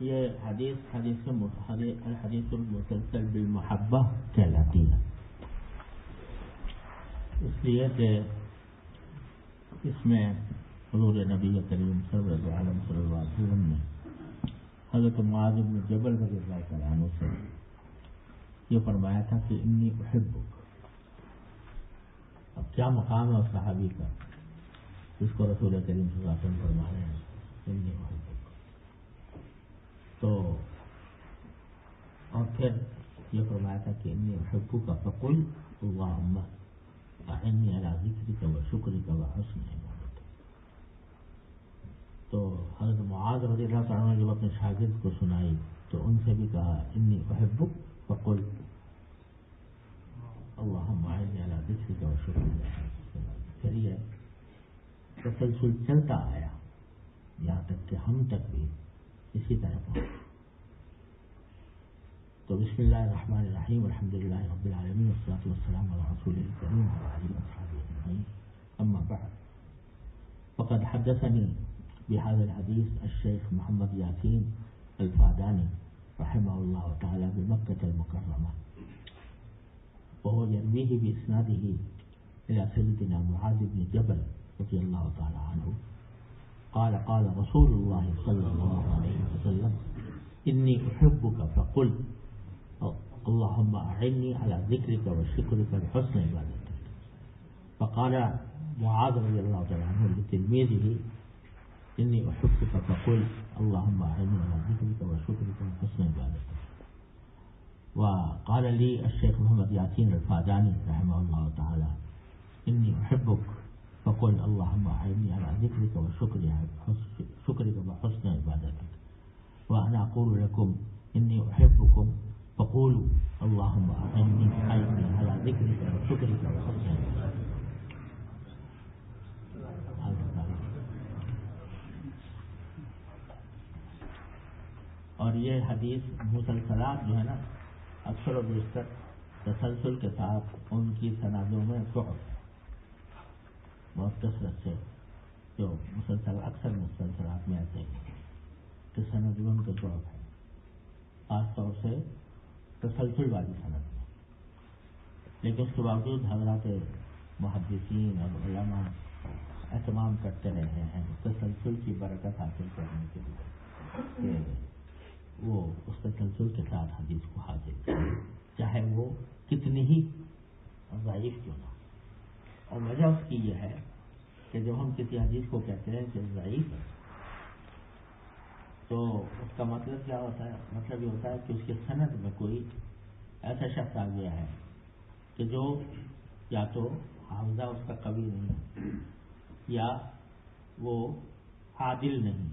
[SPEAKER 1] یہ حدیث حدیث الحدیث المسلسل بالمحبہ کہلاتی ہے۔ اس لیے کہ اس میں حضور نبی کریم صلی اللہ علیہ وسلم نے حضرت معاذ بن جبل رضی اللہ تعالیٰ عنہ سے یہ فرمایا تھا کہ انی احبک۔ اب کیا مقام ہے صحابی کا؟ اس کو رسول کریم صلی اللہ علیہ وسلم فرما رہے ہیں انی احبک۔ تو اور پھر یہ فرمایا تھا کہ انی حقو کا فقل اللہ انی اللہ ذکری کا وہ شکری کا وہ حسن تو حضرت معاذ رضی اللہ تعالیٰ نے جب اپنے شاگرد کو سنائی تو ان سے بھی کہا انی احبک فقل اللہ معاذ اللہ ذکری کا وہ شکری پھر یہ تسلسل چلتا آیا یہاں تک کہ ہم تک بھی اختلفوا طيب، بسم الله الرحمن الرحيم والحمد لله رب العالمين والصلاة والسلام على رسول الكريم وعلى آله وأصحابه أجمعين. أما بعد فقد حدثني بهذا الحديث الشيخ محمد ياسين الفاداني رحمه الله تعالى بمكة المكرمة. وهو يرويه بإسناده إلى سيدنا معاذ بن جبل رضي الله تعالى عنه. قال قال رسول الله صلى الله عليه وسلم إني أحبك فقل اللهم أعني على ذكرك وشكرك وحسن عبادتك. فقال معاذ رضي الله تعالى عنه لتلميذه إني أحبك فقل اللهم أعني على ذكرك وشكرك وحسن عبادتك. وقال لي الشيخ محمد ياسين الفاداني رحمه الله تعالى إني أحبك فقل اللهم أعني على ذكرك وشكرك وحسن عبادتك. وأنا أقول لكم إني أحبكم، فقولوا اللهم أعني على ذكرك وشكرك وحسن عبادتك. اور یہ حدیث مسلسلات جو ہے نا، اکثر و بیشتر تسلسل کے ساتھ ان کی صنعتوں میں بہت بہت کثرت سے جو مسلسل اکثر مسلسلات میں ایسے کہ صنعت ان کے ضعف ہے خاص طور سے تسلسل والی صنعت میں لیکن اس کے باوجود حضرات محدثین اور علماء اہتمام کرتے رہے ہیں، تسلسل کی برکت حاصل کرنے کے لیے کہ وہ اس تسلسل کے ساتھ حدیث کو حاصل کریں، چاہے وہ کتنی ہی ضعیف کیوں نہ اور وجہ اس کی یہ ہے کہ جب ہم کسی حدیث کو کہتے ہیں کہ ضعیف ہے، تو اس کا مطلب کیا ہوتا ہے؟ مطلب یہ ہوتا ہے کہ اس کی صنعت میں کوئی ایسا شخص آ گیا ہے کہ جو یا تو حافظہ اس کا کبھی نہیں یا وہ عادل نہیں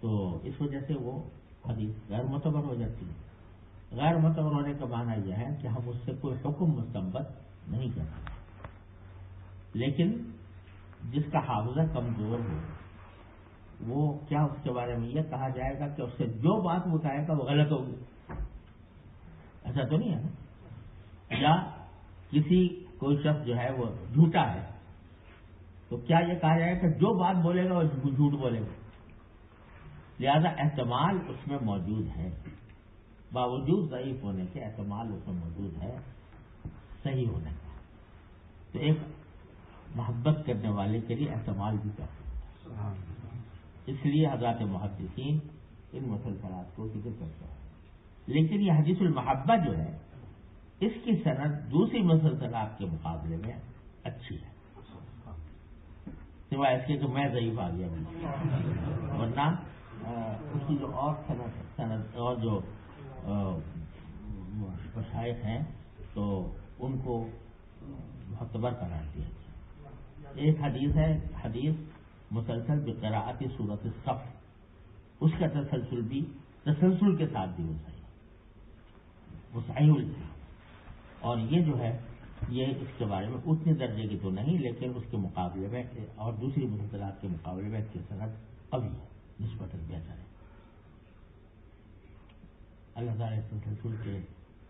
[SPEAKER 1] تو اس وجہ سے وہ حدیث غیر معتبر ہو جاتی ہے۔ غیر معتبر ہونے کا معنی یہ ہے کہ ہم اس سے کوئی حکم مستمت نہیں کرتے لیکن جس کا حافظہ کمزور ہو، وہ کیا اس کے بارے میں یہ کہا جائے گا کہ اس سے جو بات وہ کہے گا وہ غلط ہوگی۔ ایسا تو نہیں ہے نا؟ یا کسی کوئی شخص جو ہے وہ جھوٹا ہے، تو کیا یہ کہا جائے گا کہ جو بات بولے گا وہ جھوٹ بولے گا؟ لہذا احتمال اس میں موجود ہے۔ باوجود ضعیف ہونے کے احتمال اس میں موجود ہے۔ صحیح ہونے کا تو ایک محبت کرنے والے کے لیے احتمال بھی کرتے اس لیے حضرات محدثین ان مسلسلات کو ذکر کرتے ہیں۔ لیکن یہ حدیث المحبہ جو ہے اس کی صنعت دوسری مسلسلات کے مقابلے میں اچھی ہے۔ سوائے اس کے کہ میں ضعیف آ گیا ورنہ اس کی جو اور صنعت صنعت اور جو مشائق ہیں تو ان کو معتبر قرار دیا ایک حدیث ہے، حدیث مسلسل بقراعتی صورت صف اس کا تسلسل بھی تسلسل کے ساتھ بھی وہ صحیح وہ صحیح اور یہ جو ہے، یہ اس کے بارے میں اتنے درجے کی تو نہیں، لیکن اس کے مقابلے میں اور دوسری مسلسلات کے مقابلے میں اس کی صنعت ابھی ہے نسبت بہتر ہے۔ اللہ تعالیٰ تسلسل کے